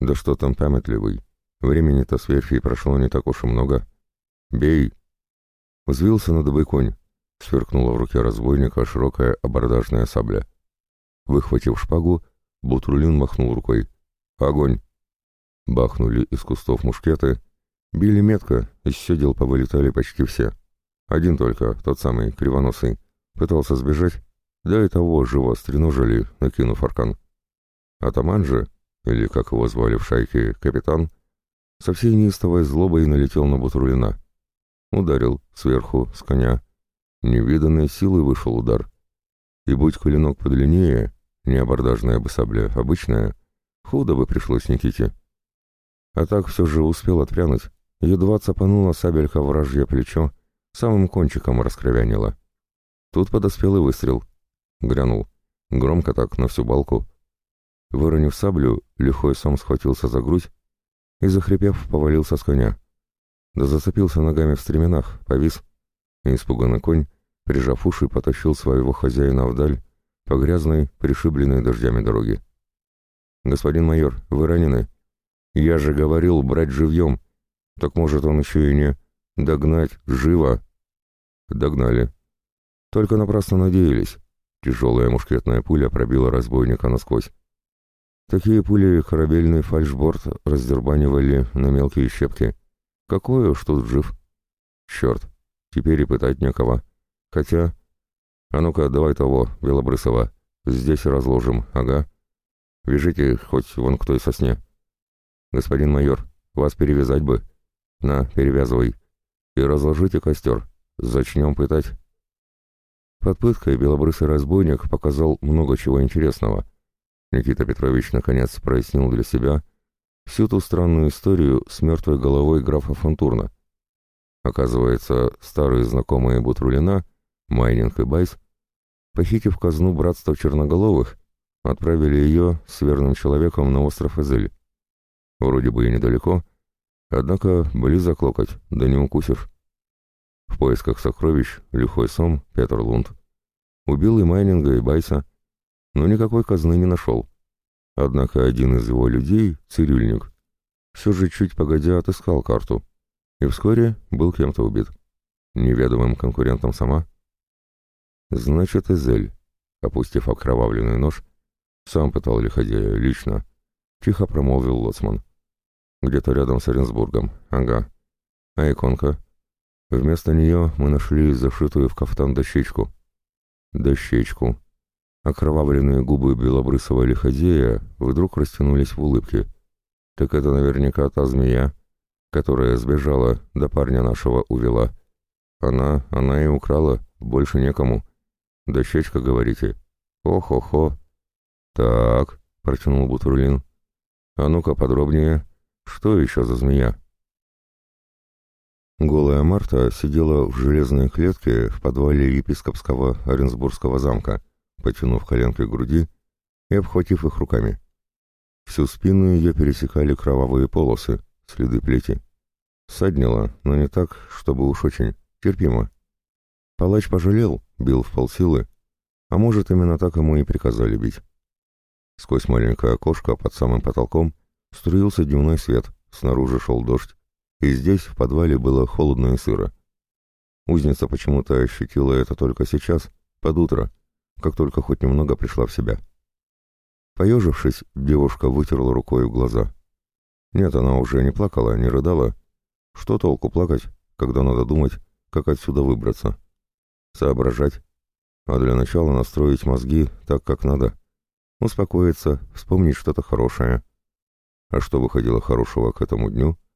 Да что там памятливый? Времени-то с верфи прошло не так уж и много. Бей! Взвился на дыбы конь. Сверкнула в руке разбойника широкая абордажная сабля. Выхватив шпагу, Бутрулин махнул рукой. «Огонь!» Бахнули из кустов мушкеты. Били метко, из седел повылетали почти все. Один только, тот самый, кривоносый, пытался сбежать, да и того живо стреножили, накинув аркан. Атаман же, или как его звали в шайке, капитан, со всей неистовой злобой налетел на Бутурлина. Ударил сверху, с коня. Невиданной силой вышел удар. И будь клинок подлиннее, не абордажная бы сабля, обычная, худо бы пришлось Никите. А так все же успел отпрянуть. Едва цапанула сабелька вражье плечо, самым кончиком раскровянила. Тут подоспел и выстрел. Грянул. Громко так, на всю балку. Выронив саблю, лихой сам схватился за грудь и, захрипев, повалился с коня. Да зацепился ногами в стременах, повис. И испуганный конь, прижав уши, потащил своего хозяина вдаль по грязной, пришибленной дождями дороге. «Господин майор, вы ранены?» «Я же говорил, брать живьем. Так может он еще и не...» «Догнать, живо!» «Догнали. Только напрасно надеялись». Тяжелая мушкетная пуля пробила разбойника насквозь. Такие пули корабельный фальшборд раздербанивали на мелкие щепки. Какой уж тут жив. Черт, теперь и пытать некого. Хотя... А ну-ка, давай того, Белобрысова. Здесь разложим, ага. Вяжите хоть вон к той сосне. Господин майор, вас перевязать бы. На, перевязывай. И разложите костер. Зачнем пытать. Под пыткой белобрысый разбойник показал много чего интересного — Никита Петрович наконец прояснил для себя всю ту странную историю с мертвой головой графа Фонтурна. Оказывается, старые знакомые Бутрулина, Майнинг и Байс, похитив казну братства черноголовых, отправили ее с верным человеком на остров Эзель. Вроде бы и недалеко, однако близок локоть, да не укусишь. В поисках сокровищ лихой сом Петр Лунд убил и Майнинга, и Байса, но никакой казны не нашел. Однако один из его людей, цирюльник, все же чуть погодя отыскал карту, и вскоре был кем-то убит. Неведомым конкурентом сама. Значит, Эзель, опустив окровавленный нож, сам пытал лиходея лично, тихо промолвил лоцман. Где-то рядом с Оренсбургом, ага. А иконка? Вместо нее мы нашли зашитую в кафтан дощечку. Дощечку. Окровавленные губы белобрысого лиходея вдруг растянулись в улыбке. Так это наверняка та змея, которая сбежала, до парня нашего увела. Она, она и украла, больше некому. Дощечка, говорите? Ох-охо. Так, протянул Бутурлин. А ну-ка подробнее. Что еще за змея? Голая Марта сидела в железной клетке в подвале епископского Оренсбургского замка, потянув коленки к груди и обхватив их руками. Всю спину ее пересекали кровавые полосы, следы плети. Саднила, но не так, чтобы уж очень, терпимо. Палач пожалел, бил в полсилы, а может, именно так ему и приказали бить. Сквозь маленькое окошко под самым потолком струился дневной свет, снаружи шел дождь, и здесь, в подвале, было холодно и сыро. Узница почему-то ощутила это только сейчас, под утро, как только хоть немного пришла в себя. Поежившись, девушка вытерла рукой глаза. Нет, она уже не плакала, не рыдала. Что толку плакать, когда надо думать, как отсюда выбраться? Соображать, а для начала настроить мозги так, как надо. Успокоиться, вспомнить что-то хорошее. А что выходило хорошего к этому дню —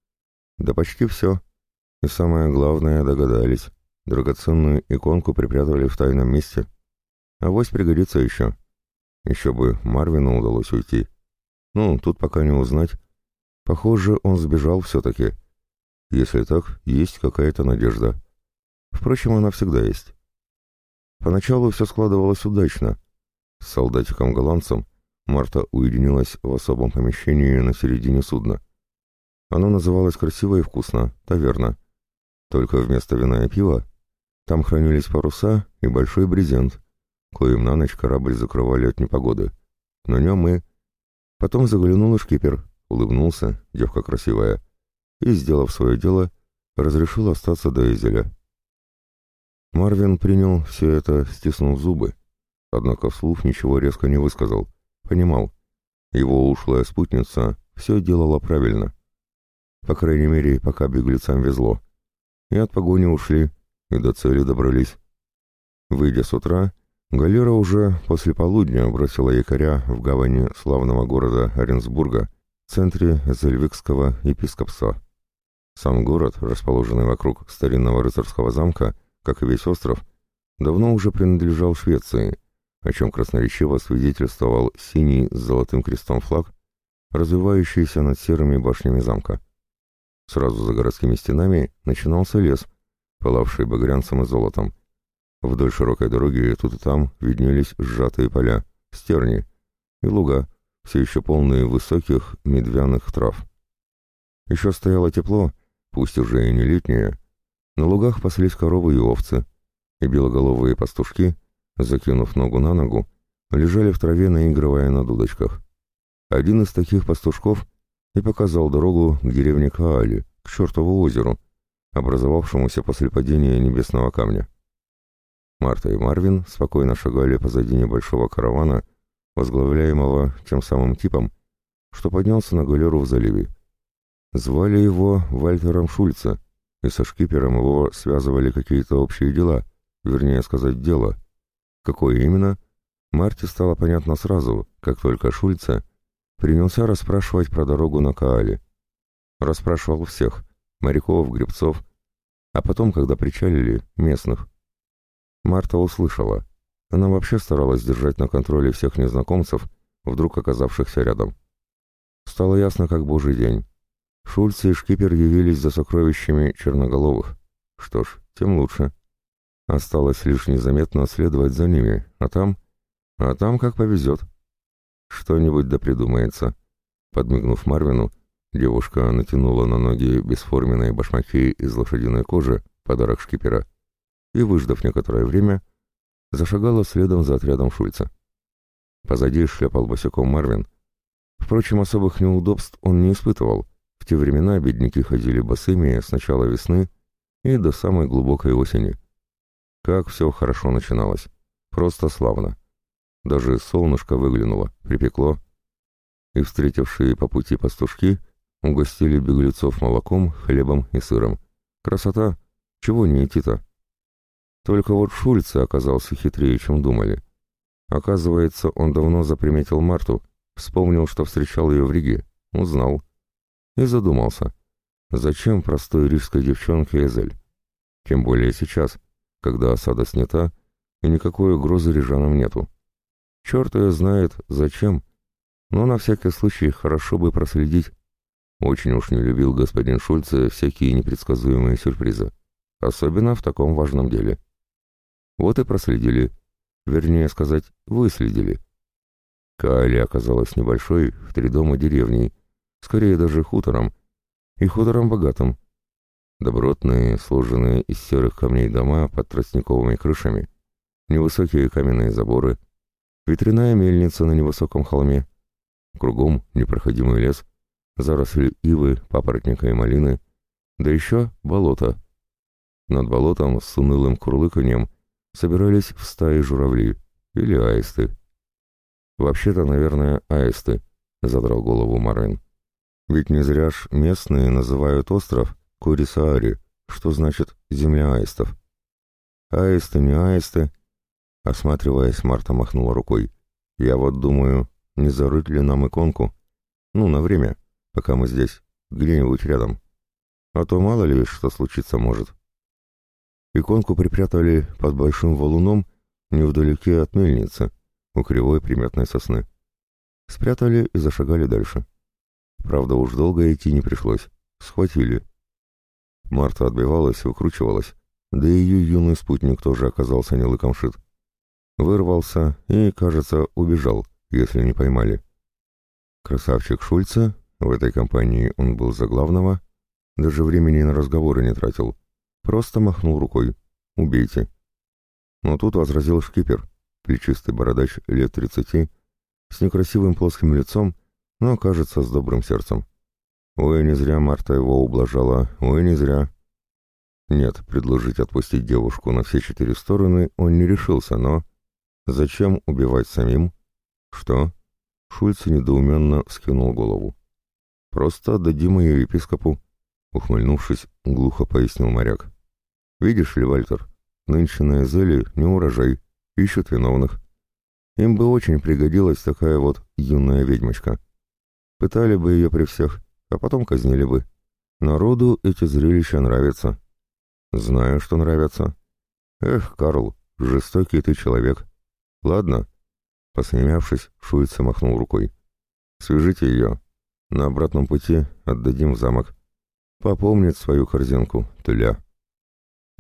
да почти все. И самое главное, догадались. Драгоценную иконку припрятали в тайном месте. А вось пригодится еще. Еще бы Марвину удалось уйти. Ну, тут пока не узнать. Похоже, он сбежал все-таки. Если так, есть какая-то надежда. Впрочем, она всегда есть. Поначалу все складывалось удачно. С солдатиком-голландцем Марта уединилась в особом помещении на середине судна. Оно называлось красиво и вкусно, таверна. Только вместо вина и пива там хранились паруса и большой брезент, коим на ночь корабль закрывали от непогоды. На нем мы... Потом заглянул и шкипер, улыбнулся, девка красивая, и, сделав свое дело, разрешил остаться до Эзеля. Марвин принял все это, стиснув зубы, однако вслух ничего резко не высказал, понимал. Его ушлая спутница все делала правильно — по крайней мере, пока беглецам везло. И от погони ушли, и до цели добрались. Выйдя с утра, галера уже после полудня бросила якоря в гавани славного города Оренсбурга, в центре Зельвикского епископства. Сам город, расположенный вокруг старинного рыцарского замка, как и весь остров, давно уже принадлежал Швеции, о чем красноречиво свидетельствовал синий с золотым крестом флаг, развивающийся над серыми башнями замка. Сразу за городскими стенами начинался лес, пылавший багрянцем и золотом. Вдоль широкой дороги тут и там виднелись сжатые поля, стерни и луга, все еще полные высоких медвяных трав. Еще стояло тепло, пусть уже и не летнее. На лугах паслись коровы и овцы, и белоголовые пастушки, закинув ногу на ногу, лежали в траве, наигрывая на дудочках. Один из таких пастушков и показал дорогу к деревне Каали, к чертову озеру, образовавшемуся после падения небесного камня. Марта и Марвин спокойно шагали позади небольшого каравана, возглавляемого тем самым типом, что поднялся на галеру в заливе. Звали его Вальтером Шульце, и со шкипером его связывали какие-то общие дела, вернее сказать, дело. Какое именно, Марте стало понятно сразу, как только Шульце принялся расспрашивать про дорогу на Каале. Расспрашивал всех, моряков, гребцов, а потом, когда причалили, местных. Марта услышала. Она вообще старалась держать на контроле всех незнакомцев, вдруг оказавшихся рядом. Стало ясно, как божий день. Шульц и Шкипер явились за сокровищами черноголовых. Что ж, тем лучше. Осталось лишь незаметно следовать за ними, а там... А там как повезет. «Что-нибудь да придумается», — подмигнув Марвину, Девушка натянула на ноги бесформенные башмаки из лошадиной кожи, подарок шкипера, и, выждав некоторое время, зашагала следом за отрядом Шульца. Позади шлепал босиком Марвин. Впрочем, особых неудобств он не испытывал. В те времена бедняки ходили босыми с начала весны и до самой глубокой осени. Как все хорошо начиналось. Просто славно. Даже солнышко выглянуло, припекло. И встретившие по пути пастушки угостили беглецов молоком, хлебом и сыром. Красота! Чего не идти-то? Только вот Шульце оказался хитрее, чем думали. Оказывается, он давно заприметил Марту, вспомнил, что встречал ее в Риге, узнал. И задумался, зачем простой рижской девчонке Эзель? Тем более сейчас, когда осада снята, и никакой угрозы рижанам нету. Черт ее знает, зачем, но на всякий случай хорошо бы проследить. Очень уж не любил господин Шульце всякие непредсказуемые сюрпризы, особенно в таком важном деле. Вот и проследили, вернее сказать, выследили. Каали оказалась небольшой, в три дома деревней, скорее даже хутором, и хутором богатым. Добротные, сложенные из серых камней дома под тростниковыми крышами, невысокие каменные заборы, ветряная мельница на невысоком холме, кругом непроходимый лес, заросли ивы, папоротника и малины, да еще болото. Над болотом с унылым курлыканьем собирались в стаи журавли или аисты. «Вообще-то, наверное, аисты», — задрал голову Марин. «Ведь не зря ж местные называют остров Курисаари, что значит «земля аистов». Аисты, не аисты, Осматриваясь, Марта махнула рукой. «Я вот думаю, не зарыть ли нам иконку? Ну, на время, пока мы здесь, где-нибудь рядом. А то мало ли что случиться может». Иконку припрятали под большим валуном невдалеке от мельницы, у кривой приметной сосны. Спрятали и зашагали дальше. Правда, уж долго идти не пришлось. Схватили. Марта отбивалась, выкручивалась, да и ее юный спутник тоже оказался не лыком шит. Вырвался и, кажется, убежал, если не поймали. Красавчик Шульца, в этой компании он был за главного, даже времени на разговоры не тратил. Просто махнул рукой. «Убейте». Но тут возразил шкипер, плечистый бородач лет тридцати, с некрасивым плоским лицом, но, кажется, с добрым сердцем. Ой, не зря Марта его ублажала, ой, не зря. Нет, предложить отпустить девушку на все четыре стороны он не решился, но... Зачем убивать самим? Что? Шульц недоуменно вскинул голову. Просто отдадим ее епископу. Ухмыльнувшись, глухо пояснил моряк. Видишь ли, Вальтер, нынче на Эзеле не урожай, ищут виновных. Им бы очень пригодилась такая вот юная ведьмочка. Пытали бы ее при всех, а потом казнили бы. Народу эти зрелища нравятся. Знаю, что нравятся. Эх, Карл, жестокий ты человек. «Ладно». Посмеявшись, Шуиц махнул рукой. «Свяжите ее. На обратном пути отдадим в замок. Попомнит свою корзинку, тыля».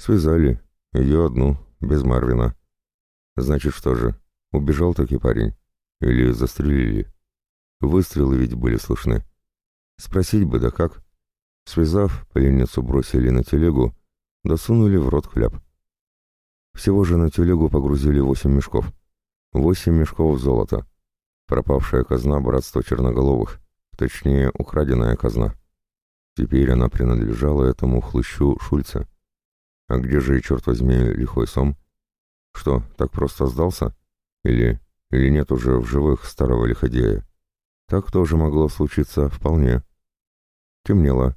Связали. Ее одну, без Марвина. Значит, что же, убежал таки парень? Или застрелили? Выстрелы ведь были слышны. Спросить бы, да как? Связав, пленницу бросили на телегу, досунули в рот хлеб. Всего же на телегу погрузили восемь мешков. Восемь мешков золота. Пропавшая казна братства черноголовых, точнее, украденная казна. Теперь она принадлежала этому хлыщу Шульца. А где же, черт возьми, лихой сом? Что, так просто сдался? Или... или нет уже в живых старого лиходея? Так тоже могло случиться вполне. Темнело.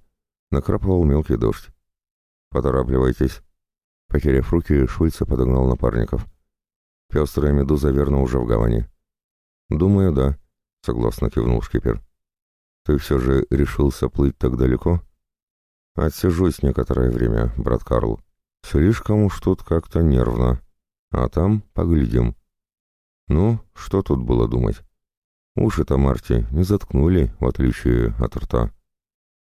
Накрапывал мелкий дождь. «Поторапливайтесь». Потеряв руки, Шульца подогнал напарников. Пестрая медуза верно уже в гавани. Думаю, да, согласно кивнул шкипер. Ты все же решился плыть так далеко? Отсижусь некоторое время, брат Карл. Слишком уж тут как-то нервно. А там поглядим. Ну, что тут было думать? Уши-то Марти не заткнули, в отличие от рта.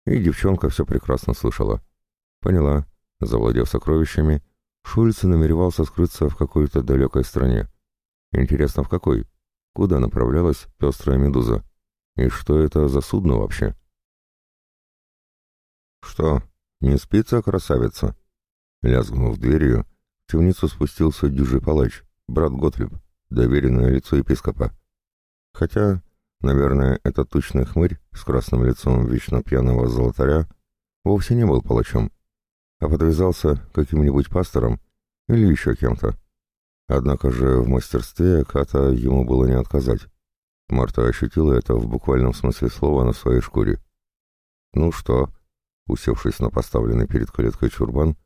И девчонка все прекрасно слышала. Поняла, завладев сокровищами, Шульц намеревался скрыться в какой-то далекой стране. Интересно, в какой? Куда направлялась пестрая медуза? И что это за судно вообще? «Что, не спится, красавица?» Лязгнув дверью, в темницу спустился дюжий палач, брат Готлиб, доверенное лицо епископа. Хотя, наверное, этот тучный хмырь с красным лицом вечно пьяного золотаря вовсе не был палачом, а подвязался каким-нибудь пастором или еще кем-то. Однако же в мастерстве Ката ему было не отказать. Марта ощутила это в буквальном смысле слова на своей шкуре. «Ну что?» — усевшись на поставленный перед калиткой чурбан,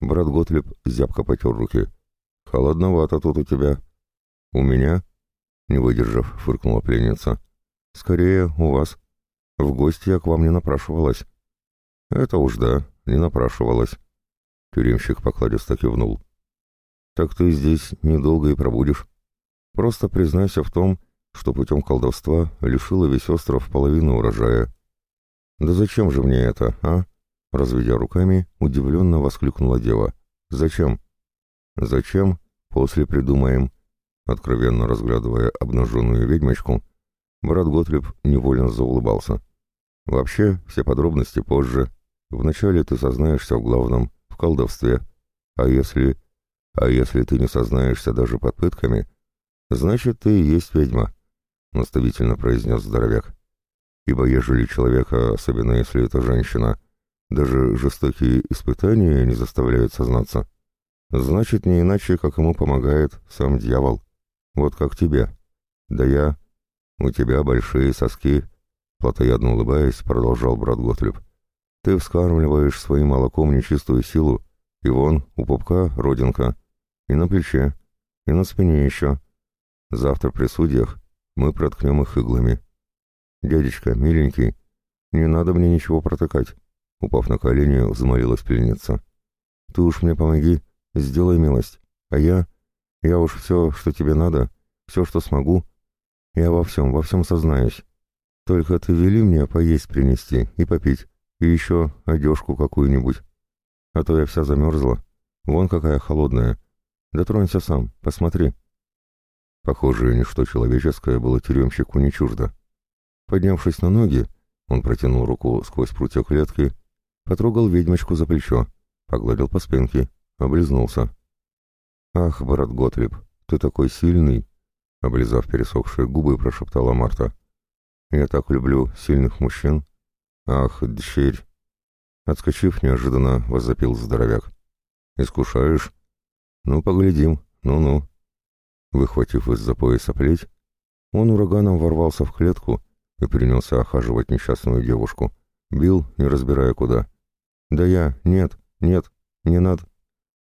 Брат Готлиб зябко потер руки. «Холодновато тут у тебя». «У меня?» — не выдержав, фыркнула пленница. «Скорее, у вас. В гости я к вам не напрашивалась». «Это уж да, не напрашивалась». Тюремщик покладисто кивнул. «Так ты здесь недолго и пробудешь. Просто признайся в том, что путем колдовства лишила весь остров половины урожая». «Да зачем же мне это, а?» Разведя руками, удивленно воскликнула дева. «Зачем?» «Зачем? После придумаем». Откровенно разглядывая обнаженную ведьмочку, брат Готлиб невольно заулыбался. «Вообще, все подробности позже. Вначале ты сознаешься в главном, в колдовстве. А если... А если ты не сознаешься даже под пытками, значит, ты и есть ведьма», — наставительно произнес здоровяк. «Ибо ежели человека, особенно если это женщина, — даже жестокие испытания не заставляют сознаться. Значит, не иначе, как ему помогает сам дьявол. Вот как тебе. Да я... У тебя большие соски, плотоядно улыбаясь, продолжал брат Готлеб. Ты вскармливаешь своим молоком нечистую силу, и вон, у пупка родинка, и на плече, и на спине еще. Завтра при судьях мы проткнем их иглами. Дядечка, миленький, не надо мне ничего протыкать. Упав на колени, взмолилась пленница. «Ты уж мне помоги, сделай милость, а я... Я уж все, что тебе надо, все, что смогу. Я во всем, во всем сознаюсь. Только ты вели мне поесть принести и попить, и еще одежку какую-нибудь. А то я вся замерзла. Вон какая холодная. Дотронься сам, посмотри». Похоже, ничто человеческое было тюремщику не чуждо. Поднявшись на ноги, он протянул руку сквозь прутья клетки Потрогал ведьмочку за плечо, погладил по спинке, облизнулся. «Ах, брат Готлиб, ты такой сильный!» Облизав пересохшие губы, прошептала Марта. «Я так люблю сильных мужчин!» «Ах, дщерь!» Отскочив неожиданно, возопил здоровяк. «Искушаешь?» «Ну, поглядим, ну-ну». Выхватив из-за пояса плеть, он ураганом ворвался в клетку и принялся охаживать несчастную девушку. Бил, не разбирая куда. «Да я... Нет, нет, не надо.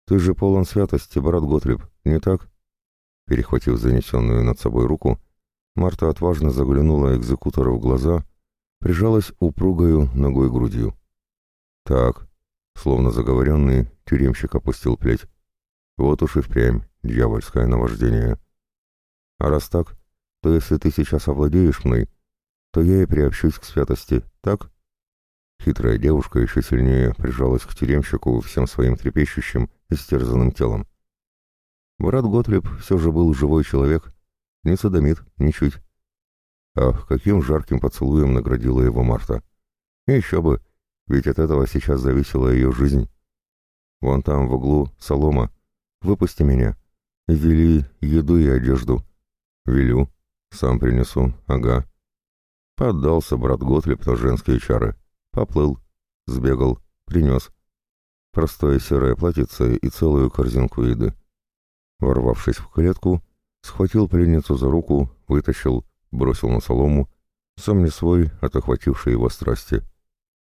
Ты же полон святости, брат Готлиб, не так?» Перехватив занесенную над собой руку, Марта отважно заглянула экзекутору в глаза, прижалась упругою ногой грудью. «Так», словно заговоренный, тюремщик опустил плеть. «Вот уж и впрямь дьявольское наваждение. А раз так, то если ты сейчас овладеешь мной, то я и приобщусь к святости, так?» Хитрая девушка еще сильнее прижалась к тюремщику всем своим трепещущим, истерзанным телом. Брат Готлиб все же был живой человек, не садомит, ничуть. Ах, каким жарким поцелуем наградила его Марта. И еще бы, ведь от этого сейчас зависела ее жизнь. Вон там в углу солома. Выпусти меня. Вели еду и одежду. Велю. Сам принесу. Ага. Поддался брат Готлиб на женские чары. Поплыл, сбегал, принес. Простое серое платьице и целую корзинку еды. Ворвавшись в клетку, схватил пленницу за руку, вытащил, бросил на солому, сам не свой от охватившей его страсти.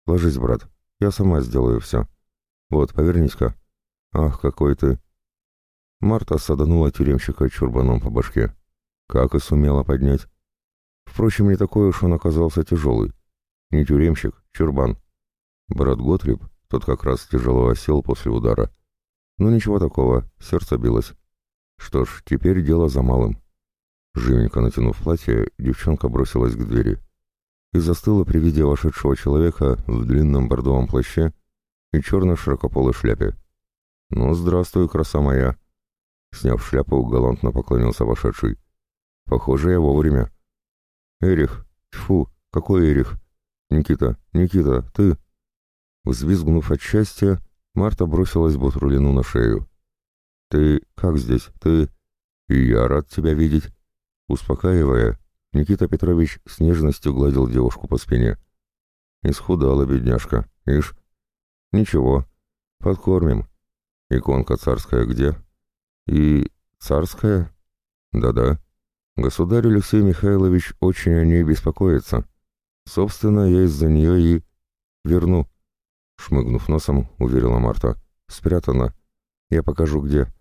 «Ложись, брат, я сама сделаю все. Вот, повернись-ка. Ах, какой ты!» Марта саданула тюремщика чурбаном по башке. Как и сумела поднять. Впрочем, не такой уж он оказался тяжелый. Не тюремщик, чурбан. Брат Готлиб, тот как раз тяжело осел после удара. Но ничего такого, сердце билось. Что ж, теперь дело за малым. Живенько натянув платье, девчонка бросилась к двери и застыла при виде вошедшего человека в длинном бордовом плаще и черно-широкополой шляпе. «Ну, здравствуй, краса моя!» Сняв шляпу, галантно поклонился вошедший. «Похоже, я вовремя». «Эрих! Тьфу! Какой Эрих? «Никита, Никита, ты...» Взвизгнув от счастья, Марта бросилась Бутрулину на шею. «Ты как здесь? Ты...» «И я рад тебя видеть». Успокаивая, Никита Петрович с нежностью гладил девушку по спине. Исхудала бедняжка, ишь. Ничего, подкормим. Иконка царская где? И царская? Да-да. Государь Алексей Михайлович очень о ней беспокоится. Собственно, я из-за нее и... верну. Шмыгнув носом, уверила Марта. Спрятана. Я покажу где.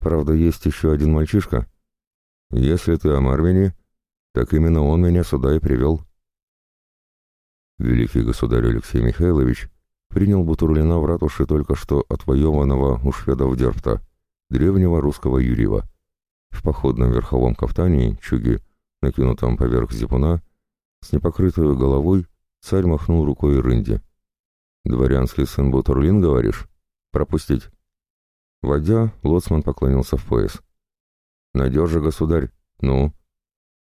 Правда, есть еще один мальчишка. Если ты о Марвине, так именно он меня сюда и привел. Великий государь Алексей Михайлович принял Бутурлина в ратуше только что отвоеванного у шведов Дерпта, древнего русского Юрьева. В походном верховом кафтане, чуге, накинутом поверх зипуна, с непокрытой головой, царь махнул рукой Рынде. «Дворянский сын Бутурлин, говоришь? Пропустить». Водя, лоцман поклонился в пояс. «Надежа, государь. Ну?»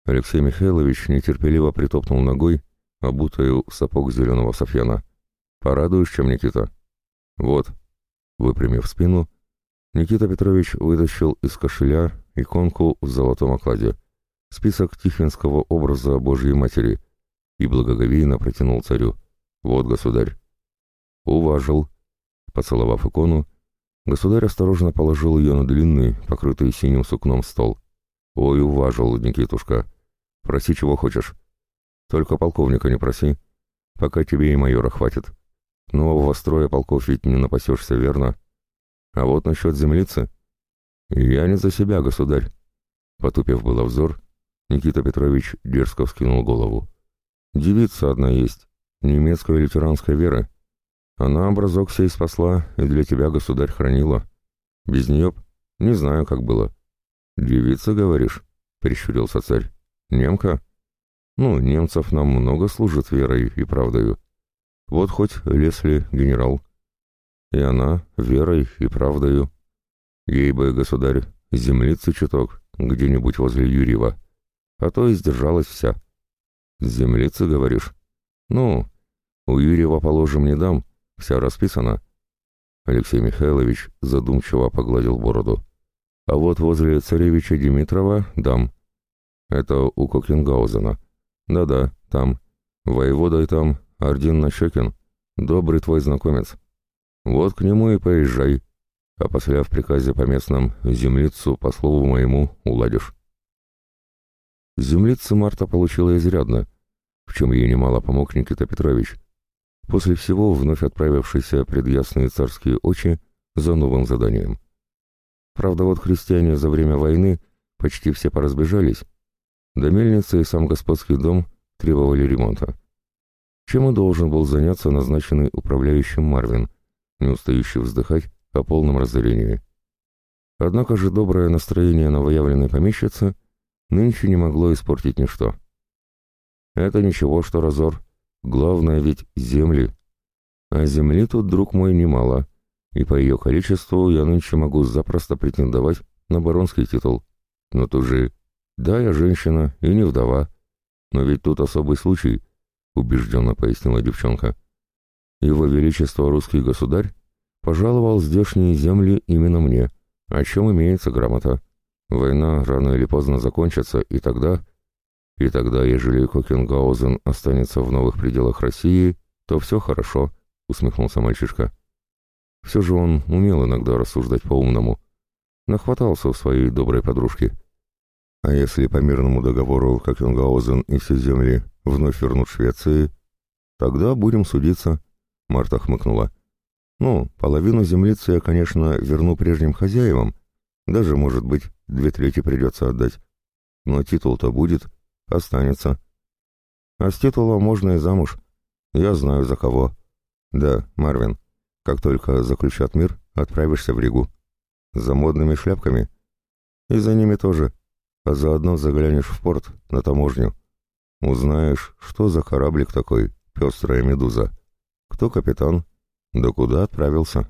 Алексей Михайлович нетерпеливо притопнул ногой, обутую в сапог зеленого софьяна. «Порадуешь, чем, Никита?» «Вот». Выпрямив спину, Никита Петрович вытащил из кошеля иконку в золотом окладе, список тихвинского образа Божьей Матери, и благоговейно протянул царю. «Вот, государь». «Уважил». Поцеловав икону, государь осторожно положил ее на длинный, покрытый синим сукном стол. «Ой, уважил, Никитушка. Проси, чего хочешь. Только полковника не проси, пока тебе и майора хватит. Нового строя полков ведь не напасешься, верно? А вот насчет землицы... Я не за себя, государь. Потупив было взор, Никита Петрович дерзко вскинул голову. Девица одна есть, немецкой лютеранской веры. Она образок сей спасла и для тебя, государь, хранила. Без нее б не знаю, как было. Девица, говоришь? — прищурился царь. Немка? Ну, немцев нам много служит верой и правдою. Вот хоть Лесли генерал. И она верой и правдою. Ей бы, государь, землицы чуток, где-нибудь возле Юрьева. А то и сдержалась вся. Землицы, говоришь? Ну, у Юрьева, положим, не дам, вся расписана. Алексей Михайлович задумчиво погладил бороду. А вот возле царевича Димитрова дам. Это у Кокенгаузена. Да-да, там. Воеводой там Ардин Нащекин. Добрый твой знакомец. Вот к нему и поезжай. А после в приказе по местным землицу, по слову моему, уладишь. Землицы Марта получила изрядно, в чем ей немало помог Никита Петрович. После всего вновь отправившийся пред ясные царские очи за новым заданием. Правда, вот христиане за время войны почти все поразбежались, до мельницы и сам господский дом требовали ремонта. Чем и должен был заняться назначенный управляющим Марвин, не устающий вздыхать о полном разорении. Однако же доброе настроение новоявленной помещицы нынче не могло испортить ничто. Это ничего, что разор. Главное ведь земли. А земли тут, друг мой, немало, и по ее количеству я нынче могу запросто претендовать на баронский титул. Но тут же «Да, я женщина и не вдова. Но ведь тут особый случай», — убежденно пояснила девчонка. «Его Величество русский государь пожаловал здешние земли именно мне, о чем имеется грамота. Война рано или поздно закончится, и тогда... И тогда, ежели Кокенгаузен останется в новых пределах России, то все хорошо», — усмехнулся мальчишка. Все же он умел иногда рассуждать по-умному. Нахватался у своей доброй подружки — а если по мирному договору Кокенгаузен и все земли вновь вернут Швеции, тогда будем судиться, — Марта хмыкнула. Ну, половину землицы я, конечно, верну прежним хозяевам, даже, может быть, две трети придется отдать. Но титул-то будет, останется. А с титула можно и замуж. Я знаю за кого. Да, Марвин, как только заключат мир, отправишься в Ригу. За модными шляпками. И за ними тоже а заодно заглянешь в порт, на таможню. Узнаешь, что за кораблик такой, пестрая медуза. Кто капитан? Да куда отправился?»